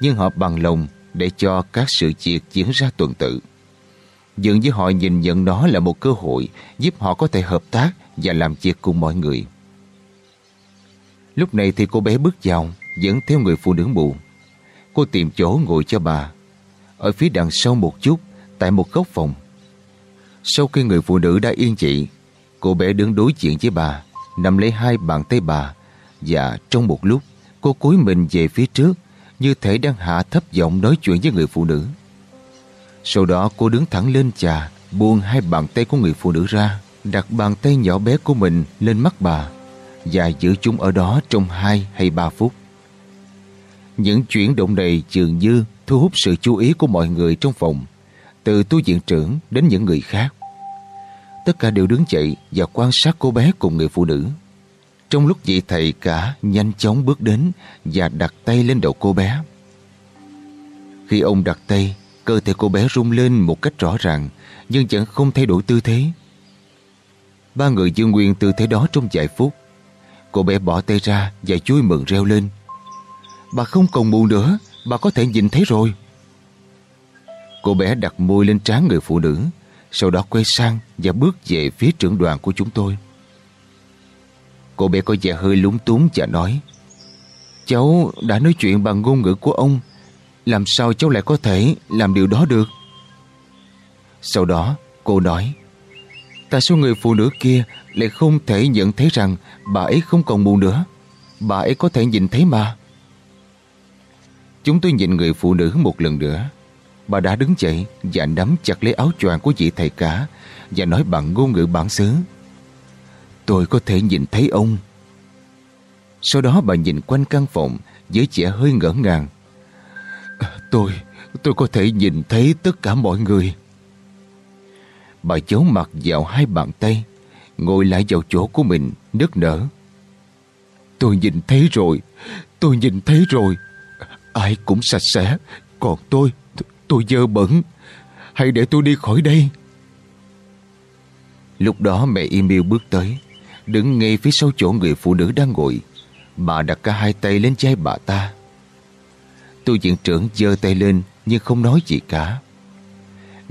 nhưng họ bằng lòng để cho các sự việc diễn ra tuần tự. Dường như họ nhìn nhận nó là một cơ hội giúp họ có thể hợp tác và làm việc cùng mọi người. Lúc này thì cô bé bước vào, dẫn theo người phụ nữ mù. Cô tìm chỗ ngồi cho bà. Ở phía đằng sau một chút, tại một góc phòng. Sau khi người phụ nữ đã yên chị, cô bé đứng đối diện với bà, nằm lấy hai bàn tay bà, và trong một lúc, cô cúi mình về phía trước, như thể đang hạ thấp giọng nói chuyện với người phụ nữ. Sau đó cô đứng thẳng lên chà, buông hai bàn tay của người phụ nữ ra, đặt bàn tay nhỏ bé của mình lên mắt bà và giữ chúng ở đó trong hai hay ba phút. Những chuyển động này dường như thu hút sự chú ý của mọi người trong phòng, từ tu viện trưởng đến những người khác. Tất cả đều đứng dậy và quan sát cô bé cùng người phụ nữ. Trong lúc vị thầy cả nhanh chóng bước đến và đặt tay lên đầu cô bé. Khi ông đặt tay, cơ thể cô bé rung lên một cách rõ ràng nhưng vẫn không thay đổi tư thế. Ba người dương nguyên tư thế đó trong vài phút. Cô bé bỏ tay ra và chui mừng reo lên. Bà không còn buồn nữa, bà có thể nhìn thấy rồi. Cô bé đặt môi lên trán người phụ nữ, sau đó quay sang và bước về phía trưởng đoàn của chúng tôi. Cô bé có vẻ hơi lúng túng và nói Cháu đã nói chuyện bằng ngôn ngữ của ông làm sao cháu lại có thể làm điều đó được Sau đó, cô nói, Tại sao người phụ nữ kia lại không thể nhận thấy rằng bà ấy không còn buồn nữa Bà ấy có thể nhìn thấy mà Chúng tôi nhìn người phụ nữ một lần nữa Bà đã đứng dậy và nắm chặt lấy áo choàng của vị thầy cả và nói bằng ngôn ngữ bản xứ. Tôi có thể nhìn thấy ông. Sau đó bà nhìn quanh căn phòng với vẻ hơi ngỡ ngàng. Tôi, tôi có thể nhìn thấy tất cả mọi người. Bà chấu mặt vào hai bàn tay, ngồi lại vào chỗ của mình, nức nở. Tôi nhìn thấy rồi, tôi nhìn thấy rồi. Ai cũng sạch sẽ, còn tôi, tôi dơ bẩn. Hãy để tôi đi khỏi đây. Lúc đó mẹ Emil bước tới, đứng ngay phía sau chỗ người phụ nữ đang ngồi. Bà đặt cả hai tay lên chai bà ta. Tu viện trưởng giơ tay lên nhưng không nói gì cả.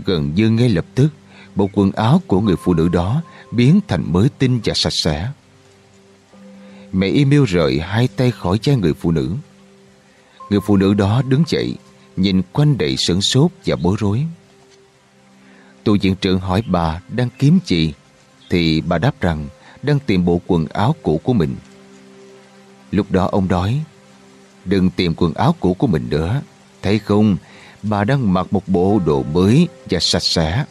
Gần như ngay lập tức, bộ quần áo của người phụ nữ đó biến thành mới tinh và sạch sẽ. Mẹ Emil rời hai tay khỏi chai người phụ nữ. Người phụ nữ đó đứng dậy, nhìn quanh đầy sửng sốt và bối rối. tù diện trưởng hỏi bà đang kiếm gì thì bà đáp rằng đang tìm bộ quần áo cũ của mình. Lúc đó ông đói Đừng tìm quần áo cũ của mình nữa. Thấy không? Bà đang mặc một bộ đồ mới Và sạch sẽ.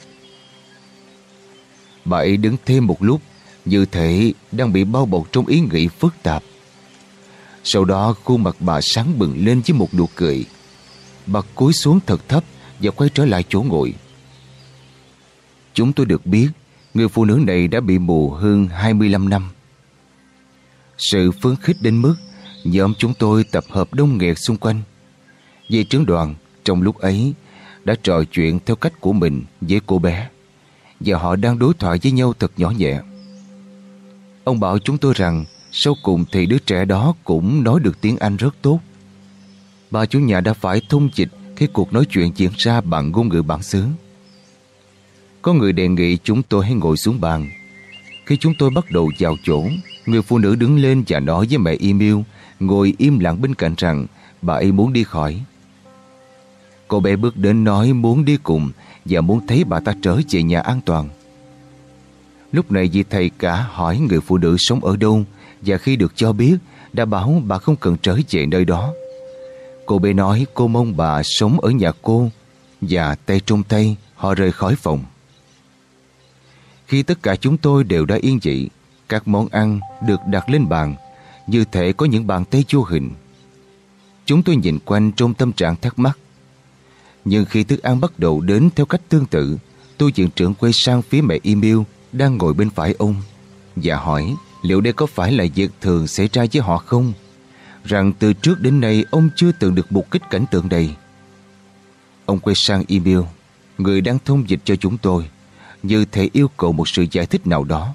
Bà ấy đứng thêm một lúc, Như thể đang bị bao bọc trong ý nghĩ phức tạp. Sau đó, khuôn mặt bà sáng bừng lên với một nụ cười. Bà cúi xuống thật thấp Và quay trở lại chỗ ngồi. Chúng tôi được biết, Người phụ nữ này đã bị mù hơn 25 năm. Sự phấn khích đến mức nhóm chúng tôi tập hợp đông nghẹt xung quanh. Dì trưởng đoàn trong lúc ấy đã trò chuyện theo cách của mình với cô bé và họ đang đối thoại với nhau thật nhỏ nhẹ. Ông bảo chúng tôi rằng sau cùng thì đứa trẻ đó cũng nói được tiếng Anh rất tốt. Bà chủ nhà đã phải thông dịch khi cuộc nói chuyện diễn ra bằng ngôn ngữ bản xứ. Có người đề nghị chúng tôi hãy ngồi xuống bàn. Khi chúng tôi bắt đầu vào chỗ, Người phụ nữ đứng lên và nói với mẹ Emil ngồi im lặng bên cạnh rằng, bà ấy muốn đi khỏi. Cô bé bước đến nói muốn đi cùng và muốn thấy bà ta trở về nhà an toàn. Lúc này vị thầy cả hỏi người phụ nữ sống ở đâu và khi được cho biết, đã bảo bà không cần trở về nơi đó. Cô bé nói cô mong bà sống ở nhà cô và tay trong tay họ rời khỏi phòng. Khi tất cả chúng tôi đều đã yên dị các món ăn được đặt lên bàn như thể có những bàn tay vô hình. Chúng tôi nhìn quanh trong tâm trạng thắc mắc. Nhưng khi thức ăn bắt đầu đến theo cách tương tự, tôi diện trưởng quay sang phía mẹ Emil đang ngồi bên phải ông và hỏi liệu đây có phải là việc thường xảy ra với họ không? Rằng từ trước đến nay ông chưa từng được mục kích cảnh tượng này. Ông quay sang Emil, người đang thông dịch cho chúng tôi, như thể yêu cầu một sự giải thích nào đó.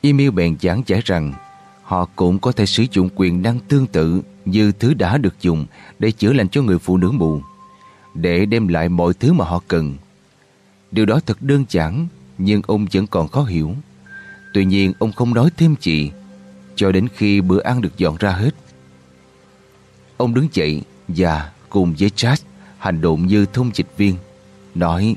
Emil bèn giảng giải rằng họ cũng có thể sử dụng quyền năng tương tự như thứ đã được dùng để chữa lành cho người phụ nữ mù, để đem lại mọi thứ mà họ cần. Điều đó thật đơn giản, nhưng ông vẫn còn khó hiểu. Tuy nhiên ông không nói thêm gì, cho đến khi bữa ăn được dọn ra hết. Ông đứng dậy và cùng với Chad hành động như thông dịch viên, nói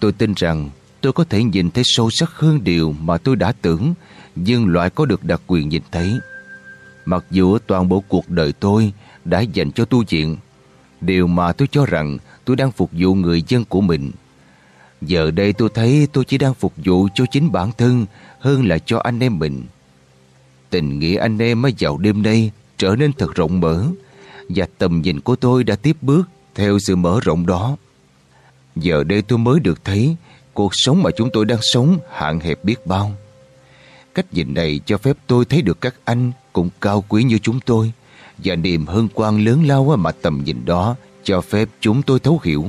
Tôi tin rằng tôi có thể nhìn thấy sâu sắc hơn điều mà tôi đã tưởng nhưng loại có được đặc quyền nhìn thấy. Mặc dù toàn bộ cuộc đời tôi đã dành cho tu viện, điều mà tôi cho rằng tôi đang phục vụ người dân của mình. Giờ đây tôi thấy tôi chỉ đang phục vụ cho chính bản thân hơn là cho anh em mình. Tình nghĩa anh em mới vào đêm nay trở nên thật rộng mở và tầm nhìn của tôi đã tiếp bước theo sự mở rộng đó. Giờ đây tôi mới được thấy cuộc sống mà chúng tôi đang sống hạn hẹp biết bao. Cách nhìn này cho phép tôi thấy được các anh cũng cao quý như chúng tôi và niềm hân quang lớn lao mà tầm nhìn đó cho phép chúng tôi thấu hiểu.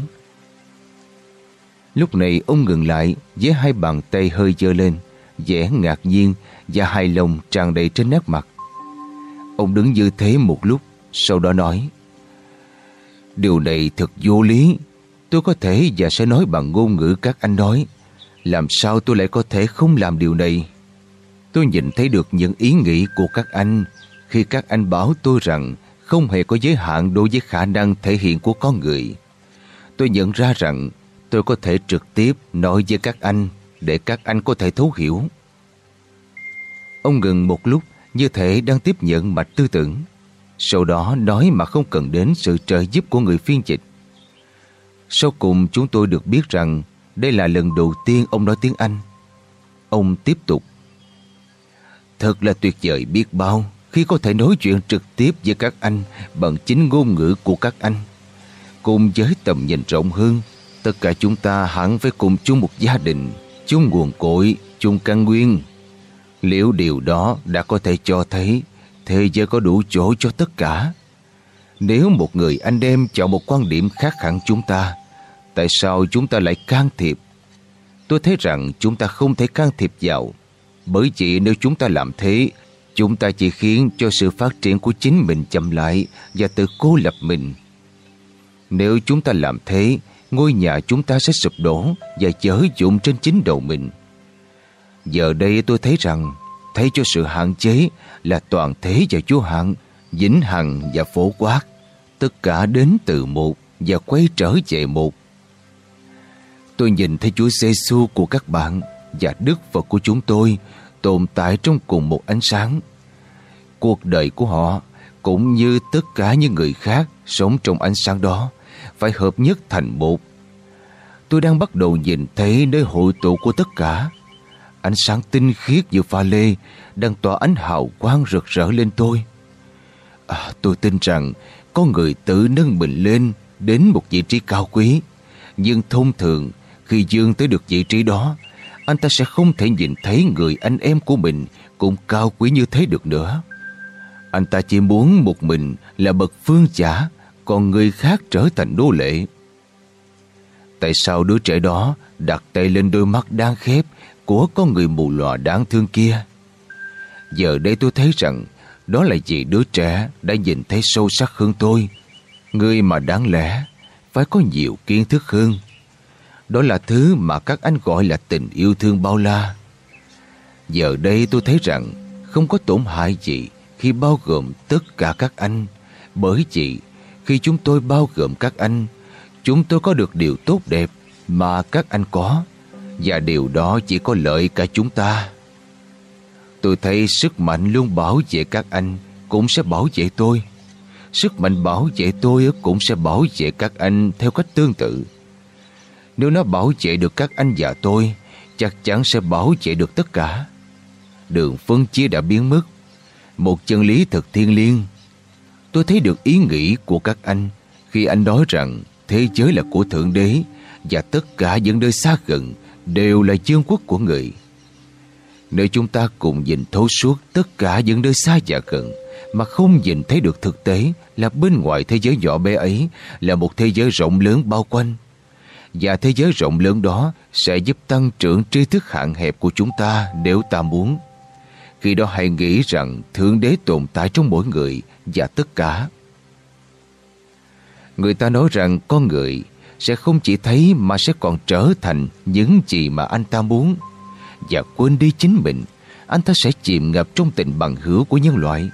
Lúc này ông ngừng lại với hai bàn tay hơi dơ lên, vẻ ngạc nhiên và hài lòng tràn đầy trên nét mặt. Ông đứng như thế một lúc, sau đó nói Điều này thật vô lý, tôi có thể và sẽ nói bằng ngôn ngữ các anh nói. Làm sao tôi lại có thể không làm điều này? Tôi nhìn thấy được những ý nghĩ của các anh, khi các anh bảo tôi rằng không hề có giới hạn đối với khả năng thể hiện của con người. Tôi nhận ra rằng tôi có thể trực tiếp nói với các anh để các anh có thể thấu hiểu. Ông ngừng một lúc, như thể đang tiếp nhận mạch tư tưởng. Sau đó nói mà không cần đến sự trợ giúp của người phiên dịch. Sau cùng chúng tôi được biết rằng đây là lần đầu tiên ông nói tiếng Anh. Ông tiếp tục. Thật là tuyệt vời biết bao khi có thể nói chuyện trực tiếp với các anh bằng chính ngôn ngữ của các anh. Cùng với tầm nhìn rộng hơn, tất cả chúng ta hẳn phải cùng chung một gia đình, chung nguồn cội, chung căn nguyên. Liệu điều đó đã có thể cho thấy thế giới có đủ chỗ cho tất cả? Nếu một người anh em chọn một quan điểm khác hẳn chúng ta, tại sao chúng ta lại can thiệp? Tôi thấy rằng chúng ta không thể can thiệp vào, bởi chỉ nếu chúng ta làm thế, chúng ta chỉ khiến cho sự phát triển của chính mình chậm lại và tự cô lập mình. Nếu chúng ta làm thế, ngôi nhà chúng ta sẽ sụp đổ và chở dụng trên chính đầu mình. Giờ đây tôi thấy rằng thay cho sự hạn chế là toàn thế và chúa hạn, vĩnh hằng và phổ quát. Tất cả đến từ một và quay trở về một. Tôi nhìn thấy Chúa giê -xu của các bạn và Đức Phật của chúng tôi tồn tại trong cùng một ánh sáng. Cuộc đời của họ cũng như tất cả những người khác sống trong ánh sáng đó phải hợp nhất thành một. Tôi đang bắt đầu nhìn thấy nơi hội tụ của tất cả Ánh sáng tinh khiết như pha lê đang tỏa ánh hào quang rực rỡ lên tôi. À, tôi tin rằng có người tự nâng mình lên đến một vị trí cao quý. Nhưng thông thường khi dương tới được vị trí đó, anh ta sẽ không thể nhìn thấy người anh em của mình cũng cao quý như thế được nữa. Anh ta chỉ muốn một mình là bậc phương giả, còn người khác trở thành nô lệ. Tại sao đứa trẻ đó đặt tay lên đôi mắt đang khép của con người mù lòa đáng thương kia. Giờ đây tôi thấy rằng đó là vì đứa trẻ đã nhìn thấy sâu sắc hơn tôi. Người mà đáng lẽ phải có nhiều kiến thức hơn. Đó là thứ mà các anh gọi là tình yêu thương bao la. Giờ đây tôi thấy rằng không có tổn hại gì khi bao gồm tất cả các anh. Bởi vì khi chúng tôi bao gồm các anh, chúng tôi có được điều tốt đẹp mà các anh có. Và điều đó chỉ có lợi cả chúng ta Tôi thấy sức mạnh luôn bảo vệ các anh Cũng sẽ bảo vệ tôi Sức mạnh bảo vệ tôi cũng sẽ bảo vệ các anh theo cách tương tự nếu nó bảo vệ được các anh và tôi, Chắc chắn sẽ bảo vệ được tất cả Đường phân chia đã biến mất Một chân lý thật thiên liêng Tôi thấy được ý nghĩ của các anh Khi anh nói rằng Thế giới là của Thượng Đế Và tất cả những nơi xa gần đều là chương quốc của người. Nếu chúng ta cùng nhìn thấu suốt tất cả những nơi xa và gần mà không nhìn thấy được thực tế là bên ngoài thế giới nhỏ bé ấy là một thế giới rộng lớn bao quanh. Và thế giới rộng lớn đó sẽ giúp tăng trưởng tri thức hạn hẹp của chúng ta nếu ta muốn. Khi đó hãy nghĩ rằng Thượng Đế tồn tại trong mỗi người và tất cả. Người ta nói rằng con người sẽ không chỉ thấy mà sẽ còn trở thành những gì mà anh ta muốn. Và quên đi chính mình, anh ta sẽ chìm ngập trong tình bằng hữu của nhân loại.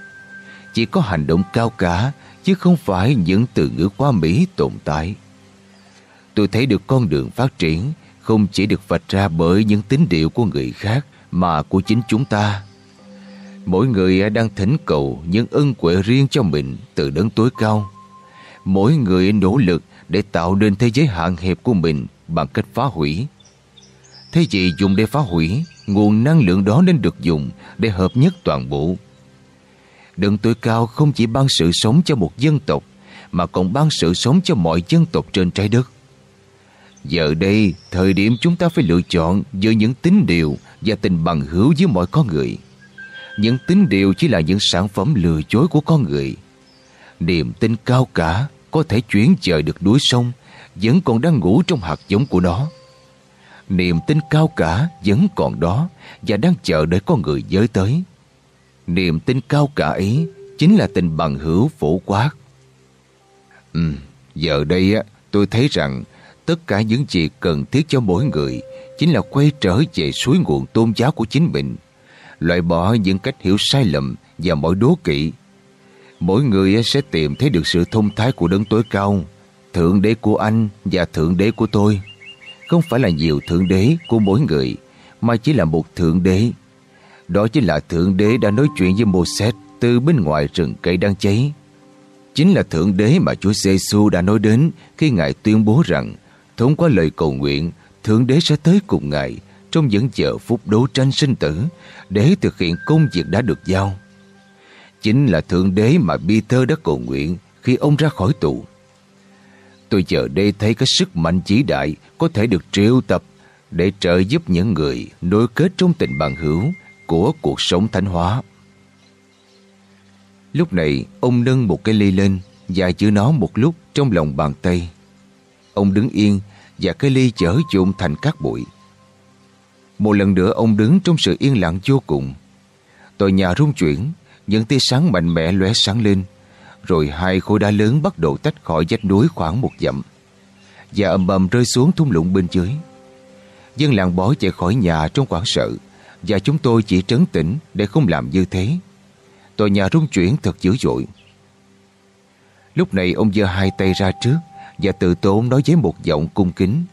Chỉ có hành động cao cả, chứ không phải những từ ngữ qua mỹ tồn tại. Tôi thấy được con đường phát triển không chỉ được vạch ra bởi những tín điệu của người khác mà của chính chúng ta. Mỗi người đang thỉnh cầu những ân huệ riêng cho mình từ đấng tối cao. Mỗi người nỗ lực để tạo nên thế giới hạn hẹp của mình bằng cách phá hủy. Thế gì dùng để phá hủy, nguồn năng lượng đó nên được dùng để hợp nhất toàn bộ. Đấng tối cao không chỉ ban sự sống cho một dân tộc mà còn ban sự sống cho mọi dân tộc trên trái đất. Giờ đây, thời điểm chúng ta phải lựa chọn giữa những tín điều và tình bằng hữu với mọi con người. Những tín điều chỉ là những sản phẩm lừa dối của con người. Niềm tin cao cả có thể chuyển trời được đuối sông vẫn còn đang ngủ trong hạt giống của nó. Niềm tin cao cả vẫn còn đó và đang chờ đợi con người giới tới. Niềm tin cao cả ấy chính là tình bằng hữu phổ quát. Ừ, giờ đây á, tôi thấy rằng tất cả những gì cần thiết cho mỗi người chính là quay trở về suối nguồn tôn giáo của chính mình, loại bỏ những cách hiểu sai lầm và mọi đố kỵ. Mỗi người sẽ tìm thấy được sự thông thái của đấng tối cao, thượng đế của anh và thượng đế của tôi. Không phải là nhiều thượng đế của mỗi người, mà chỉ là một thượng đế. Đó chính là thượng đế đã nói chuyện với Moses từ bên ngoài rừng cây đang cháy. Chính là thượng đế mà Chúa giê đã nói đến khi Ngài tuyên bố rằng thông qua lời cầu nguyện, Thượng Đế sẽ tới cùng Ngài trong những giờ phút đấu tranh sinh tử để thực hiện công việc đã được giao. Chính là Thượng Đế mà Peter đã cầu nguyện khi ông ra khỏi tù. Tôi giờ đây thấy cái sức mạnh chỉ đại có thể được triệu tập để trợ giúp những người nối kết trong tình bằng hữu của cuộc sống thánh hóa. Lúc này, ông nâng một cái ly lên và giữ nó một lúc trong lòng bàn tay. Ông đứng yên và cái ly chở trộn thành các bụi. Một lần nữa ông đứng trong sự yên lặng vô cùng. Tòa nhà rung chuyển, những tia sáng mạnh mẽ lóe sáng lên, rồi hai khối đá lớn bắt đầu tách khỏi vách núi khoảng một dặm và ầm ầm rơi xuống thung lũng bên dưới. Dân làng bỏ chạy khỏi nhà trong quảng sợ và chúng tôi chỉ trấn tĩnh để không làm như thế. Tòa nhà rung chuyển thật dữ dội. Lúc này ông giơ hai tay ra trước và tự tốn nói với một giọng cung kính.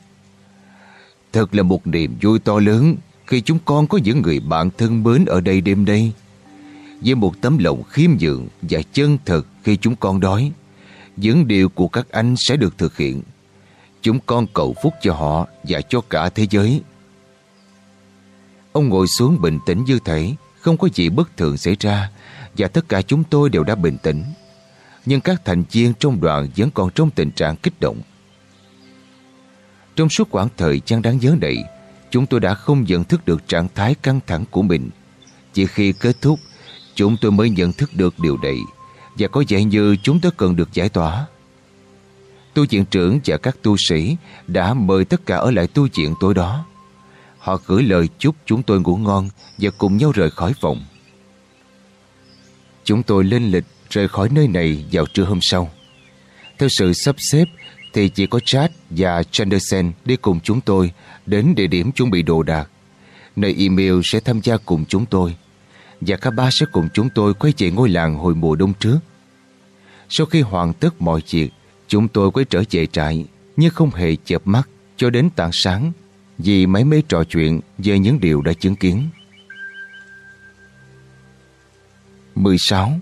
Thật là một niềm vui to lớn khi chúng con có những người bạn thân mến ở đây đêm nay. Với một tấm lòng khiêm nhường và chân thật khi chúng con đói, những điều của các anh sẽ được thực hiện. Chúng con cầu phúc cho họ và cho cả thế giới. Ông ngồi xuống bình tĩnh như thể không có gì bất thường xảy ra và tất cả chúng tôi đều đã bình tĩnh nhưng các thành viên trong đoàn vẫn còn trong tình trạng kích động. Trong suốt khoảng thời gian đáng nhớ này, chúng tôi đã không nhận thức được trạng thái căng thẳng của mình. Chỉ khi kết thúc, chúng tôi mới nhận thức được điều này và có vẻ như chúng tôi cần được giải tỏa. Tu viện trưởng và các tu sĩ đã mời tất cả ở lại tu viện tối đó. Họ gửi lời chúc chúng tôi ngủ ngon và cùng nhau rời khỏi phòng. Chúng tôi lên lịch rời khỏi nơi này vào trưa hôm sau. Theo sự sắp xếp thì chỉ có Chad và Chanderson đi cùng chúng tôi đến địa điểm chuẩn bị đồ đạc. Nơi email sẽ tham gia cùng chúng tôi và cả ba sẽ cùng chúng tôi quay về ngôi làng hồi mùa đông trước. Sau khi hoàn tất mọi việc, chúng tôi quay trở về trại nhưng không hề chợp mắt cho đến tảng sáng vì mấy mấy trò chuyện về những điều đã chứng kiến. 16.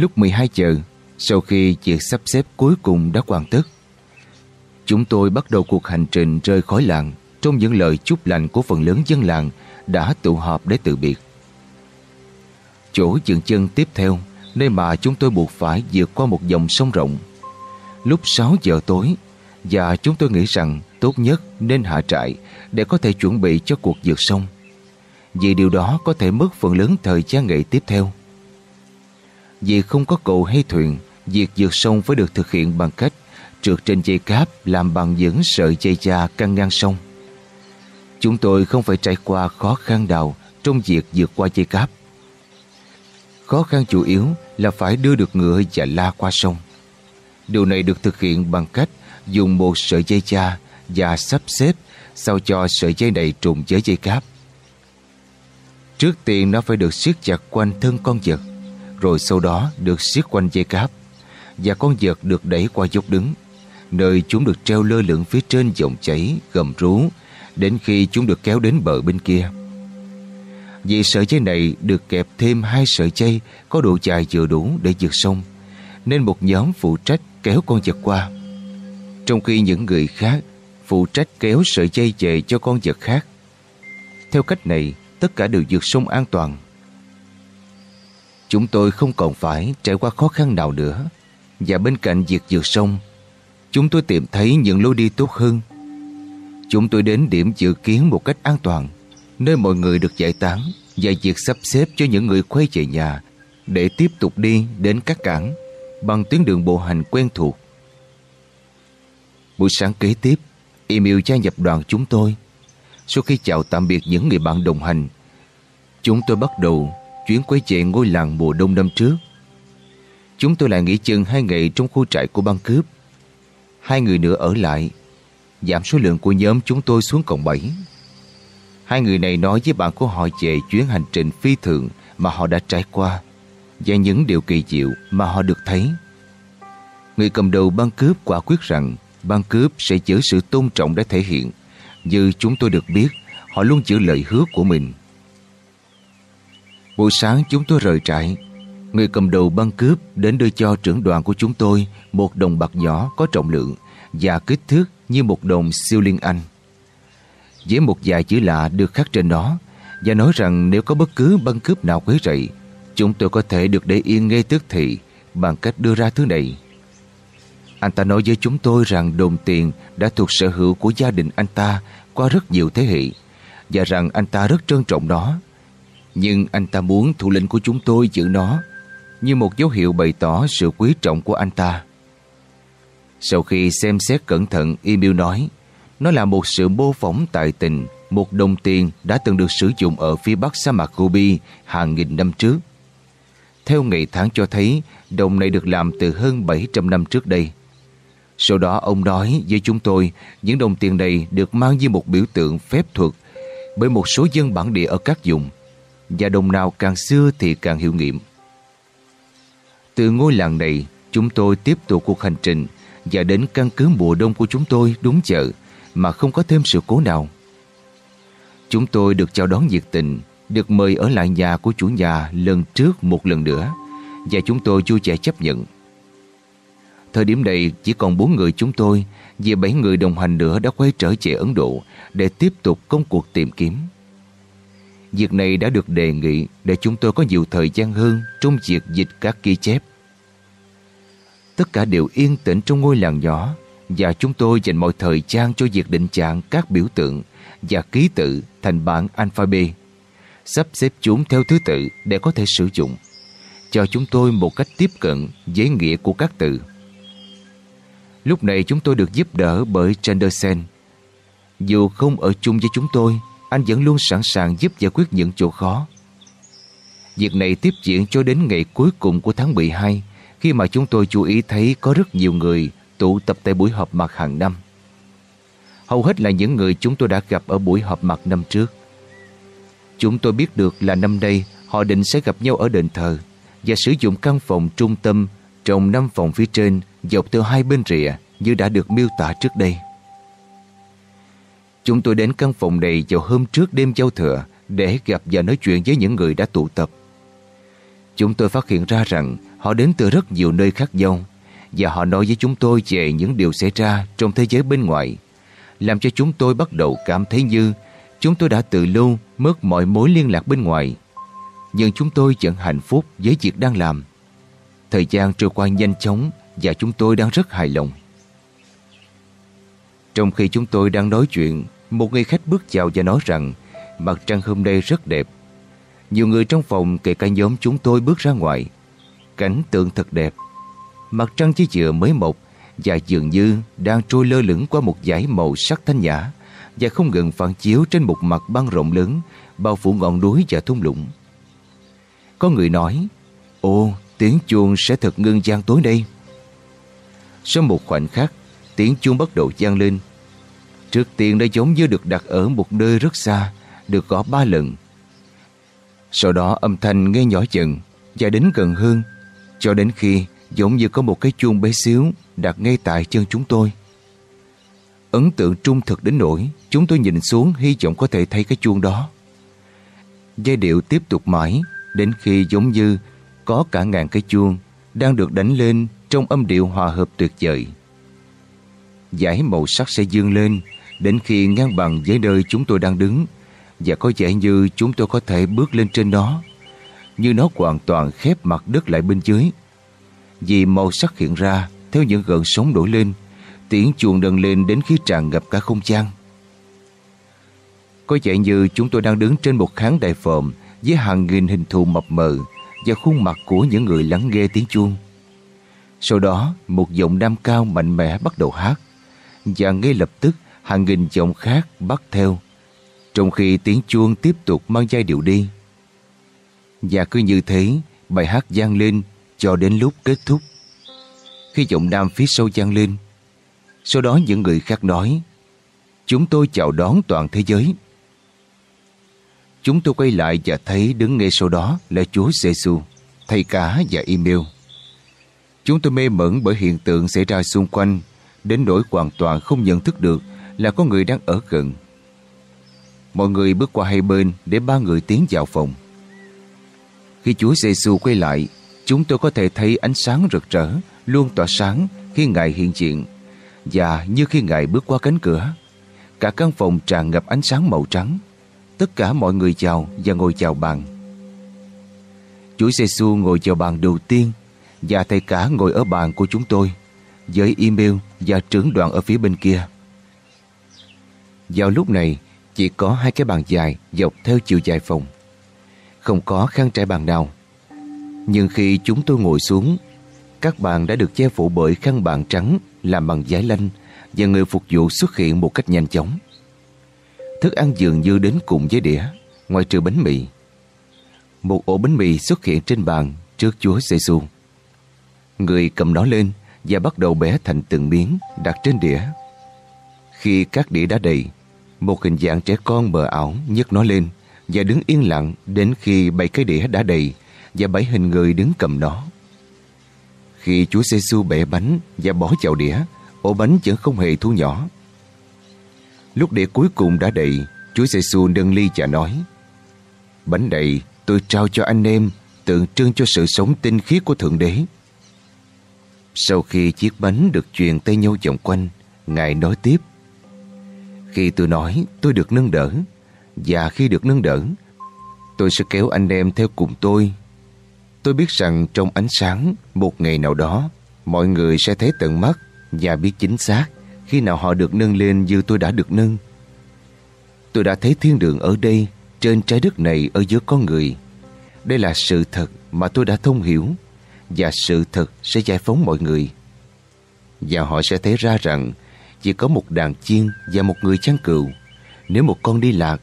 Lúc 12 giờ, sau khi việc sắp xếp cuối cùng đã hoàn tất, chúng tôi bắt đầu cuộc hành trình rời khỏi làng trong những lời chúc lành của phần lớn dân làng đã tụ họp để từ biệt. Chỗ dừng chân tiếp theo, nơi mà chúng tôi buộc phải vượt qua một dòng sông rộng. Lúc 6 giờ tối, và chúng tôi nghĩ rằng tốt nhất nên hạ trại để có thể chuẩn bị cho cuộc vượt sông. Vì điều đó có thể mất phần lớn thời gian nghỉ tiếp theo. Vì không có cầu hay thuyền, việc vượt sông phải được thực hiện bằng cách trượt trên dây cáp làm bằng những sợi dây da căng ngang sông. Chúng tôi không phải trải qua khó khăn nào trong việc vượt qua dây cáp. Khó khăn chủ yếu là phải đưa được ngựa và la qua sông. Điều này được thực hiện bằng cách dùng một sợi dây da và sắp xếp sao cho sợi dây này trùng với dây cáp. Trước tiên nó phải được siết chặt quanh thân con vật rồi sau đó được siết quanh dây cáp và con vật được đẩy qua dốc đứng nơi chúng được treo lơ lửng phía trên dòng chảy gầm rú đến khi chúng được kéo đến bờ bên kia. Vì sợi dây này được kẹp thêm hai sợi dây có độ dài vừa đủ để vượt sông nên một nhóm phụ trách kéo con vật qua trong khi những người khác phụ trách kéo sợi dây về cho con vật khác. Theo cách này, tất cả đều vượt sông an toàn Chúng tôi không còn phải trải qua khó khăn nào nữa. Và bên cạnh việc vượt sông, chúng tôi tìm thấy những lối đi tốt hơn. Chúng tôi đến điểm dự kiến một cách an toàn, nơi mọi người được giải tán và việc sắp xếp cho những người quay về nhà để tiếp tục đi đến các cảng bằng tuyến đường bộ hành quen thuộc. Buổi sáng kế tiếp, Emil gia nhập đoàn chúng tôi. Sau khi chào tạm biệt những người bạn đồng hành, chúng tôi bắt đầu chuyến quay về ngôi làng mùa đông năm trước. Chúng tôi lại nghỉ chừng hai ngày trong khu trại của băng cướp. Hai người nữa ở lại, giảm số lượng của nhóm chúng tôi xuống còn 7. Hai người này nói với bạn của họ về chuyến hành trình phi thường mà họ đã trải qua và những điều kỳ diệu mà họ được thấy. Người cầm đầu băng cướp quả quyết rằng băng cướp sẽ giữ sự tôn trọng để thể hiện. Như chúng tôi được biết, họ luôn giữ lời hứa của mình. Buổi sáng chúng tôi rời trại. Người cầm đầu băng cướp đến đưa cho trưởng đoàn của chúng tôi một đồng bạc nhỏ có trọng lượng và kích thước như một đồng siêu liên anh. Với một vài chữ lạ được khắc trên đó và nói rằng nếu có bất cứ băng cướp nào quấy rầy, chúng tôi có thể được để yên ngay tức thì bằng cách đưa ra thứ này. Anh ta nói với chúng tôi rằng đồng tiền đã thuộc sở hữu của gia đình anh ta qua rất nhiều thế hệ và rằng anh ta rất trân trọng nó. Nhưng anh ta muốn thủ lĩnh của chúng tôi giữ nó như một dấu hiệu bày tỏ sự quý trọng của anh ta. Sau khi xem xét cẩn thận, Emil nói nó là một sự mô phỏng tài tình, một đồng tiền đã từng được sử dụng ở phía bắc sa mạc Gobi hàng nghìn năm trước. Theo ngày tháng cho thấy, đồng này được làm từ hơn 700 năm trước đây. Sau đó ông nói với chúng tôi những đồng tiền này được mang như một biểu tượng phép thuật bởi một số dân bản địa ở các vùng và đồng nào càng xưa thì càng hiệu nghiệm. Từ ngôi làng này, chúng tôi tiếp tục cuộc hành trình và đến căn cứ mùa đông của chúng tôi đúng chợ mà không có thêm sự cố nào. Chúng tôi được chào đón nhiệt tình, được mời ở lại nhà của chủ nhà lần trước một lần nữa và chúng tôi vui vẻ chấp nhận. Thời điểm này chỉ còn bốn người chúng tôi vì bảy người đồng hành nữa đã quay trở về Ấn Độ để tiếp tục công cuộc tìm kiếm. Việc này đã được đề nghị để chúng tôi có nhiều thời gian hơn trong việc dịch các ghi chép. Tất cả đều yên tĩnh trong ngôi làng nhỏ và chúng tôi dành mọi thời gian cho việc định trạng các biểu tượng và ký tự thành bản alphabet, sắp xếp chúng theo thứ tự để có thể sử dụng, cho chúng tôi một cách tiếp cận với nghĩa của các từ. Lúc này chúng tôi được giúp đỡ bởi Chandersen. Dù không ở chung với chúng tôi, anh vẫn luôn sẵn sàng giúp giải quyết những chỗ khó. Việc này tiếp diễn cho đến ngày cuối cùng của tháng 12 khi mà chúng tôi chú ý thấy có rất nhiều người tụ tập tại buổi họp mặt hàng năm. Hầu hết là những người chúng tôi đã gặp ở buổi họp mặt năm trước. Chúng tôi biết được là năm nay họ định sẽ gặp nhau ở đền thờ và sử dụng căn phòng trung tâm trong năm phòng phía trên dọc theo hai bên rìa như đã được miêu tả trước đây. Chúng tôi đến căn phòng này vào hôm trước đêm giao thừa để gặp và nói chuyện với những người đã tụ tập. Chúng tôi phát hiện ra rằng họ đến từ rất nhiều nơi khác nhau và họ nói với chúng tôi về những điều xảy ra trong thế giới bên ngoài, làm cho chúng tôi bắt đầu cảm thấy như chúng tôi đã từ lâu mất mọi mối liên lạc bên ngoài. Nhưng chúng tôi vẫn hạnh phúc với việc đang làm. Thời gian trôi qua nhanh chóng và chúng tôi đang rất hài lòng. Trong khi chúng tôi đang nói chuyện, một người khách bước vào và nói rằng mặt trăng hôm nay rất đẹp. Nhiều người trong phòng kể cả nhóm chúng tôi bước ra ngoài. Cảnh tượng thật đẹp. Mặt trăng chỉ vừa mới mọc và dường như đang trôi lơ lửng qua một dải màu sắc thanh nhã và không ngừng phản chiếu trên một mặt băng rộng lớn bao phủ ngọn núi và thung lũng. Có người nói, ô, tiếng chuông sẽ thật ngưng gian tối đây. Sau một khoảnh khắc, tiếng chuông bắt đầu gian lên. Trước tiên nó giống như được đặt ở một nơi rất xa, được gõ ba lần. Sau đó âm thanh nghe nhỏ dần và đến gần hơn, cho đến khi giống như có một cái chuông bé xíu đặt ngay tại chân chúng tôi. Ấn tượng trung thực đến nỗi chúng tôi nhìn xuống hy vọng có thể thấy cái chuông đó. Giai điệu tiếp tục mãi đến khi giống như có cả ngàn cái chuông đang được đánh lên trong âm điệu hòa hợp tuyệt vời. Giải màu sắc sẽ dương lên đến khi ngang bằng với nơi chúng tôi đang đứng và có vẻ như chúng tôi có thể bước lên trên đó. như nó hoàn toàn khép mặt đất lại bên dưới. Vì màu sắc hiện ra theo những gợn sóng nổi lên, tiếng chuông đần lên đến khi tràn ngập cả không gian. Có vẻ như chúng tôi đang đứng trên một khán đài phòm với hàng nghìn hình thù mập mờ và khuôn mặt của những người lắng nghe tiếng chuông. Sau đó, một giọng nam cao mạnh mẽ bắt đầu hát và ngay lập tức hàng nghìn giọng khác bắt theo trong khi tiếng chuông tiếp tục mang giai điệu đi. Và cứ như thế, bài hát gian lên cho đến lúc kết thúc. Khi giọng nam phía sau gian lên, sau đó những người khác nói Chúng tôi chào đón toàn thế giới. Chúng tôi quay lại và thấy đứng ngay sau đó là Chúa giê thầy cả và email. Chúng tôi mê mẩn bởi hiện tượng xảy ra xung quanh đến nỗi hoàn toàn không nhận thức được là có người đang ở gần. Mọi người bước qua hai bên để ba người tiến vào phòng. Khi Chúa giê quay lại, chúng tôi có thể thấy ánh sáng rực rỡ, luôn tỏa sáng khi Ngài hiện diện. Và như khi Ngài bước qua cánh cửa, cả căn phòng tràn ngập ánh sáng màu trắng. Tất cả mọi người chào và ngồi chào bàn. Chúa giê ngồi chào bàn đầu tiên và thầy cả ngồi ở bàn của chúng tôi với email và trưởng đoàn ở phía bên kia. Vào lúc này, chỉ có hai cái bàn dài dọc theo chiều dài phòng. Không có khăn trải bàn nào. Nhưng khi chúng tôi ngồi xuống, các bàn đã được che phủ bởi khăn bàn trắng làm bằng giấy lanh và người phục vụ xuất hiện một cách nhanh chóng. Thức ăn dường như đến cùng với đĩa, ngoài trừ bánh mì. Một ổ bánh mì xuất hiện trên bàn trước Chúa giê -xu. Người cầm nó lên và bắt đầu bẻ thành từng miếng đặt trên đĩa. Khi các đĩa đã đầy, một hình dạng trẻ con bờ ảo nhấc nó lên và đứng yên lặng đến khi bảy cái đĩa đã đầy và bảy hình người đứng cầm nó. Khi Chúa giê bẻ bánh và bỏ vào đĩa, ổ bánh vẫn không hề thu nhỏ. Lúc đĩa cuối cùng đã đầy, Chúa giê nâng ly và nói Bánh đầy tôi trao cho anh em tượng trưng cho sự sống tinh khiết của Thượng Đế. Sau khi chiếc bánh được truyền tay nhau vòng quanh, Ngài nói tiếp khi tôi nói, tôi được nâng đỡ. Và khi được nâng đỡ, Tôi sẽ kéo anh em theo cùng tôi. Tôi biết rằng trong ánh sáng, Một ngày nào đó, Mọi người sẽ thấy tận mắt Và biết chính xác Khi nào họ được nâng lên như tôi đã được nâng. Tôi đã thấy thiên đường ở đây, Trên trái đất này ở giữa con người. Đây là sự thật mà tôi đã thông hiểu, Và sự thật sẽ giải phóng mọi người. Và họ sẽ thấy ra rằng chỉ có một đàn chiên và một người chăn cừu. Nếu một con đi lạc,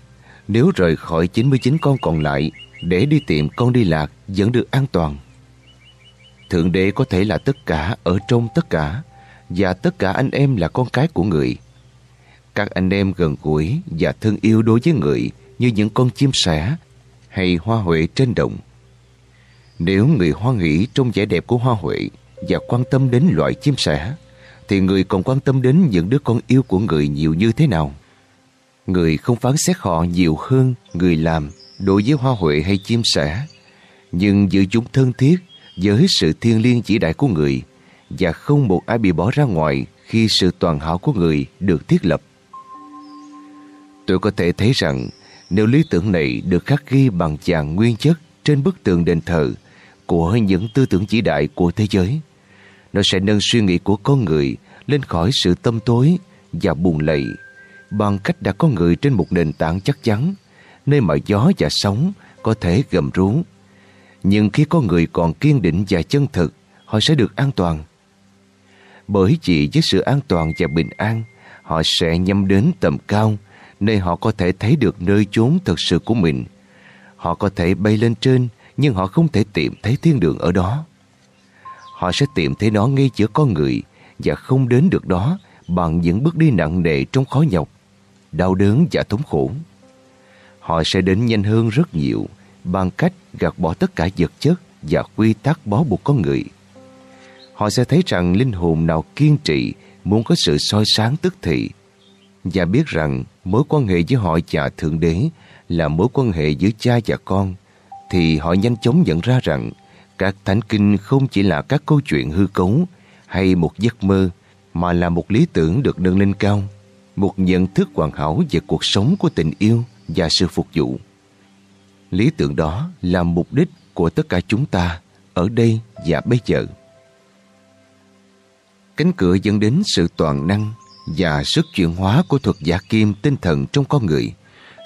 nếu rời khỏi 99 con còn lại để đi tìm con đi lạc vẫn được an toàn. Thượng đế có thể là tất cả ở trong tất cả và tất cả anh em là con cái của người. Các anh em gần gũi và thương yêu đối với người như những con chim sẻ hay hoa huệ trên đồng. Nếu người hoa nghĩ trong vẻ đẹp của hoa huệ và quan tâm đến loại chim sẻ, thì người còn quan tâm đến những đứa con yêu của người nhiều như thế nào. Người không phán xét họ nhiều hơn người làm đối với hoa huệ hay chim sẻ, nhưng giữ chúng thân thiết với sự thiêng liêng chỉ đại của người và không một ai bị bỏ ra ngoài khi sự toàn hảo của người được thiết lập. Tôi có thể thấy rằng nếu lý tưởng này được khắc ghi bằng chàng nguyên chất trên bức tường đền thờ của những tư tưởng chỉ đại của thế giới, nó sẽ nâng suy nghĩ của con người lên khỏi sự tâm tối và buồn lầy bằng cách đặt con người trên một nền tảng chắc chắn nơi mà gió và sóng có thể gầm rú. Nhưng khi con người còn kiên định và chân thực, họ sẽ được an toàn. Bởi chỉ với sự an toàn và bình an, họ sẽ nhắm đến tầm cao, nơi họ có thể thấy được nơi chốn thực sự của mình. Họ có thể bay lên trên, nhưng họ không thể tìm thấy thiên đường ở đó họ sẽ tìm thấy nó ngay giữa con người và không đến được đó bằng những bước đi nặng nề trong khó nhọc, đau đớn và thống khổ. Họ sẽ đến nhanh hơn rất nhiều bằng cách gạt bỏ tất cả vật chất và quy tắc bó buộc con người. Họ sẽ thấy rằng linh hồn nào kiên trì muốn có sự soi sáng tức thị và biết rằng mối quan hệ giữa họ và Thượng Đế là mối quan hệ giữa cha và con thì họ nhanh chóng nhận ra rằng các thánh kinh không chỉ là các câu chuyện hư cấu hay một giấc mơ mà là một lý tưởng được nâng lên cao, một nhận thức hoàn hảo về cuộc sống của tình yêu và sự phục vụ. Lý tưởng đó là mục đích của tất cả chúng ta ở đây và bây giờ. Cánh cửa dẫn đến sự toàn năng và sức chuyển hóa của thuật giả kim tinh thần trong con người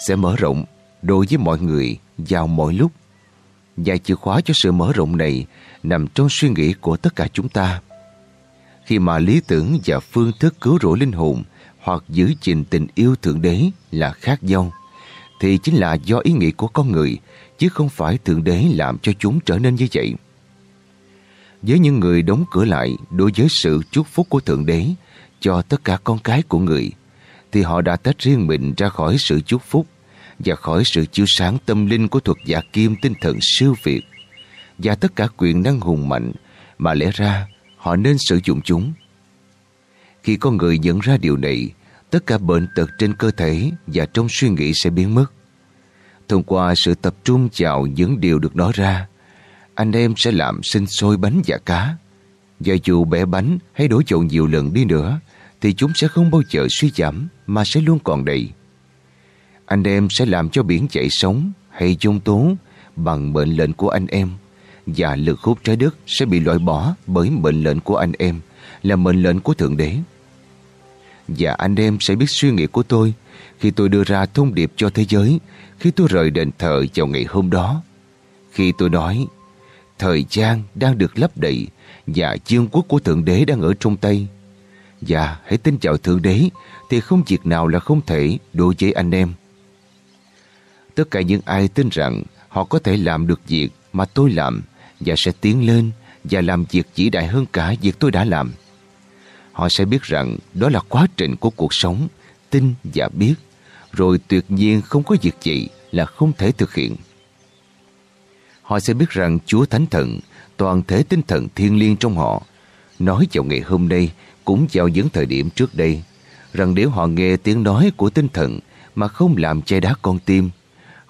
sẽ mở rộng đối với mọi người vào mọi lúc. Và chìa khóa cho sự mở rộng này nằm trong suy nghĩ của tất cả chúng ta. Khi mà lý tưởng và phương thức cứu rỗi linh hồn hoặc giữ gìn tình yêu Thượng Đế là khác nhau, thì chính là do ý nghĩ của con người, chứ không phải Thượng Đế làm cho chúng trở nên như vậy. Với những người đóng cửa lại đối với sự chúc phúc của Thượng Đế cho tất cả con cái của người, thì họ đã tách riêng mình ra khỏi sự chúc phúc và khỏi sự chiếu sáng tâm linh của thuật giả kim tinh thần siêu việt và tất cả quyền năng hùng mạnh mà lẽ ra họ nên sử dụng chúng. Khi con người nhận ra điều này, tất cả bệnh tật trên cơ thể và trong suy nghĩ sẽ biến mất. Thông qua sự tập trung vào những điều được nói ra, anh em sẽ làm sinh sôi bánh và cá. Và dù bẻ bánh hay đổ trộn nhiều lần đi nữa, thì chúng sẽ không bao giờ suy giảm mà sẽ luôn còn đầy. Anh em sẽ làm cho biển chảy sống hay dung tố, bằng mệnh lệnh của anh em và lực hút trái đất sẽ bị loại bỏ bởi mệnh lệnh của anh em, là mệnh lệnh của Thượng Đế. Và anh em sẽ biết suy nghĩ của tôi khi tôi đưa ra thông điệp cho thế giới, khi tôi rời đền thờ vào ngày hôm đó. Khi tôi nói, thời gian đang được lấp đầy và chương quốc của Thượng Đế đang ở trong tay. Và hãy tin chào Thượng Đế thì không việc nào là không thể đối với anh em. Tất cả những ai tin rằng họ có thể làm được việc mà tôi làm và sẽ tiến lên và làm việc chỉ đại hơn cả việc tôi đã làm. Họ sẽ biết rằng đó là quá trình của cuộc sống, tin và biết, rồi tuyệt nhiên không có việc gì là không thể thực hiện. Họ sẽ biết rằng Chúa Thánh Thần, toàn thể tinh thần thiên liêng trong họ, nói vào ngày hôm nay cũng vào những thời điểm trước đây, rằng nếu họ nghe tiếng nói của tinh thần mà không làm che đá con tim,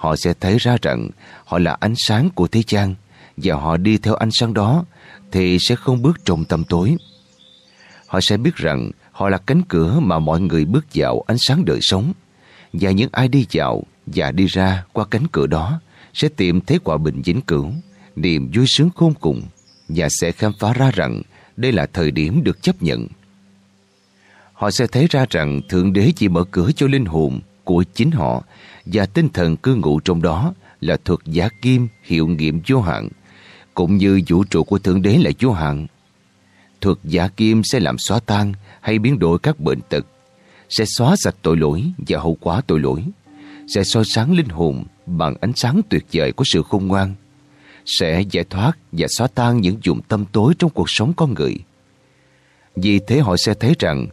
họ sẽ thấy ra rằng họ là ánh sáng của thế gian và họ đi theo ánh sáng đó thì sẽ không bước trong tâm tối. Họ sẽ biết rằng họ là cánh cửa mà mọi người bước vào ánh sáng đời sống và những ai đi vào và đi ra qua cánh cửa đó sẽ tìm thấy quả bình vĩnh cửu, niềm vui sướng khôn cùng và sẽ khám phá ra rằng đây là thời điểm được chấp nhận. Họ sẽ thấy ra rằng Thượng Đế chỉ mở cửa cho linh hồn của chính họ và tinh thần cư ngụ trong đó là thuật giả kim hiệu nghiệm vô hạn cũng như vũ trụ của Thượng Đế là vô hạn. Thuật giả kim sẽ làm xóa tan hay biến đổi các bệnh tật, sẽ xóa sạch tội lỗi và hậu quả tội lỗi, sẽ soi sáng linh hồn bằng ánh sáng tuyệt vời của sự khôn ngoan, sẽ giải thoát và xóa tan những dụng tâm tối trong cuộc sống con người. Vì thế họ sẽ thấy rằng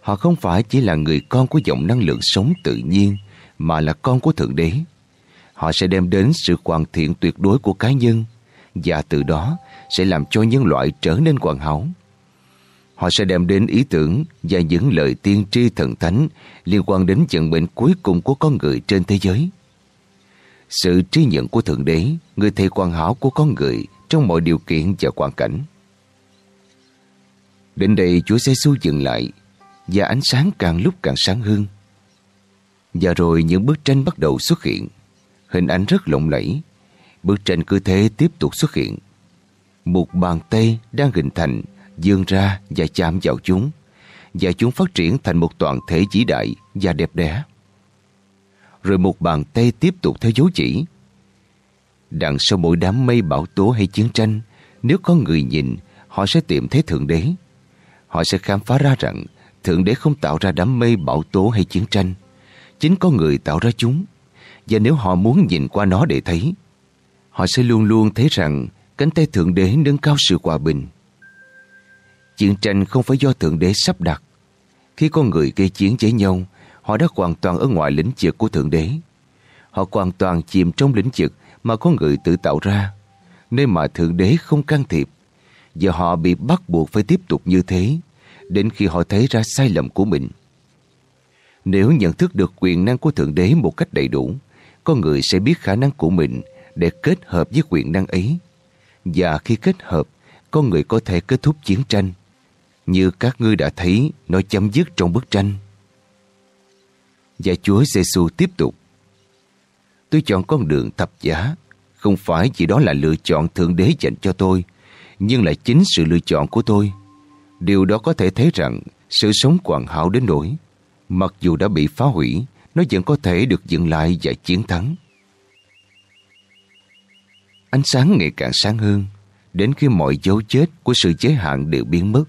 họ không phải chỉ là người con của dòng năng lượng sống tự nhiên, mà là con của Thượng Đế. Họ sẽ đem đến sự hoàn thiện tuyệt đối của cá nhân và từ đó sẽ làm cho nhân loại trở nên hoàn hảo. Họ sẽ đem đến ý tưởng và những lời tiên tri thần thánh liên quan đến vận mệnh cuối cùng của con người trên thế giới. Sự trí nhận của Thượng Đế, người thầy hoàn hảo của con người trong mọi điều kiện và hoàn cảnh. Đến đây Chúa Giêsu dừng lại và ánh sáng càng lúc càng sáng hơn. Và rồi những bức tranh bắt đầu xuất hiện. Hình ảnh rất lộng lẫy. Bức tranh cứ thế tiếp tục xuất hiện. Một bàn tay đang hình thành, dương ra và chạm vào chúng. Và chúng phát triển thành một toàn thể vĩ đại và đẹp đẽ. Rồi một bàn tay tiếp tục theo dấu chỉ. Đằng sau mỗi đám mây bão tố hay chiến tranh, nếu có người nhìn, họ sẽ tìm thấy Thượng Đế. Họ sẽ khám phá ra rằng Thượng Đế không tạo ra đám mây bão tố hay chiến tranh chính có người tạo ra chúng. Và nếu họ muốn nhìn qua nó để thấy, họ sẽ luôn luôn thấy rằng cánh tay Thượng Đế nâng cao sự hòa bình. Chiến tranh không phải do Thượng Đế sắp đặt. Khi con người gây chiến với nhau, họ đã hoàn toàn ở ngoài lĩnh vực của Thượng Đế. Họ hoàn toàn chìm trong lĩnh vực mà con người tự tạo ra, nơi mà Thượng Đế không can thiệp. Và họ bị bắt buộc phải tiếp tục như thế, đến khi họ thấy ra sai lầm của mình. Nếu nhận thức được quyền năng của Thượng Đế một cách đầy đủ, con người sẽ biết khả năng của mình để kết hợp với quyền năng ấy. Và khi kết hợp, con người có thể kết thúc chiến tranh. Như các ngươi đã thấy, nó chấm dứt trong bức tranh. Và Chúa giêsu tiếp tục. Tôi chọn con đường thập giá, không phải chỉ đó là lựa chọn Thượng Đế dành cho tôi, nhưng là chính sự lựa chọn của tôi. Điều đó có thể thấy rằng sự sống hoàn hảo đến nỗi, mặc dù đã bị phá hủy, nó vẫn có thể được dựng lại và chiến thắng. Ánh sáng ngày càng sáng hơn, đến khi mọi dấu chết của sự giới hạn đều biến mất.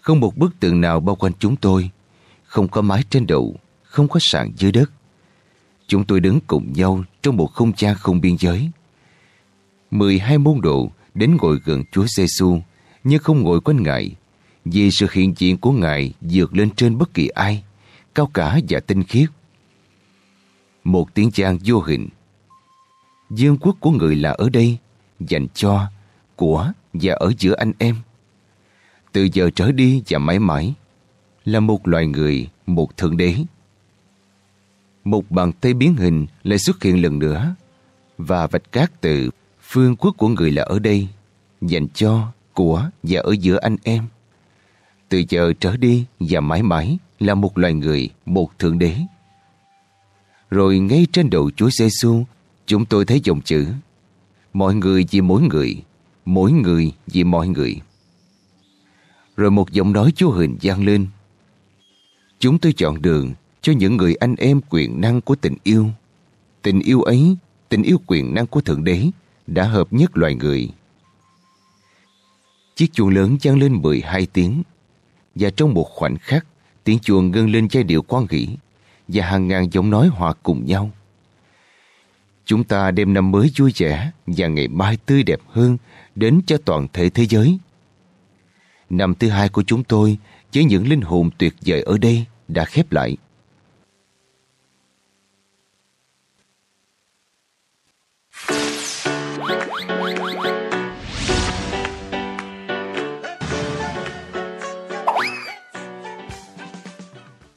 Không một bức tường nào bao quanh chúng tôi, không có mái trên đầu, không có sàn dưới đất. Chúng tôi đứng cùng nhau trong một không gian không biên giới. 12 môn đồ đến ngồi gần Chúa Giêsu nhưng không ngồi quanh Ngài vì sự hiện diện của Ngài vượt lên trên bất kỳ ai, cao cả và tinh khiết. Một tiếng trang vô hình. Dương quốc của người là ở đây, dành cho, của và ở giữa anh em. Từ giờ trở đi và mãi mãi là một loài người, một thượng đế. Một bàn tay biến hình lại xuất hiện lần nữa và vạch cát từ phương quốc của người là ở đây, dành cho, của và ở giữa anh em. Từ giờ trở đi và mãi mãi là một loài người, một thượng đế. Rồi ngay trên đầu Chúa Giêsu, chúng tôi thấy dòng chữ Mọi người vì mỗi người, mỗi người vì mọi người. Rồi một giọng nói Chúa hình gian lên. Chúng tôi chọn đường cho những người anh em quyền năng của tình yêu. Tình yêu ấy, tình yêu quyền năng của Thượng Đế đã hợp nhất loài người. Chiếc chuông lớn vang lên 12 tiếng và trong một khoảnh khắc tiếng chuông ngân lên giai điệu quan nghỉ và hàng ngàn giọng nói hòa cùng nhau. Chúng ta đem năm mới vui vẻ và ngày mai tươi đẹp hơn đến cho toàn thể thế giới. Năm thứ hai của chúng tôi với những linh hồn tuyệt vời ở đây đã khép lại.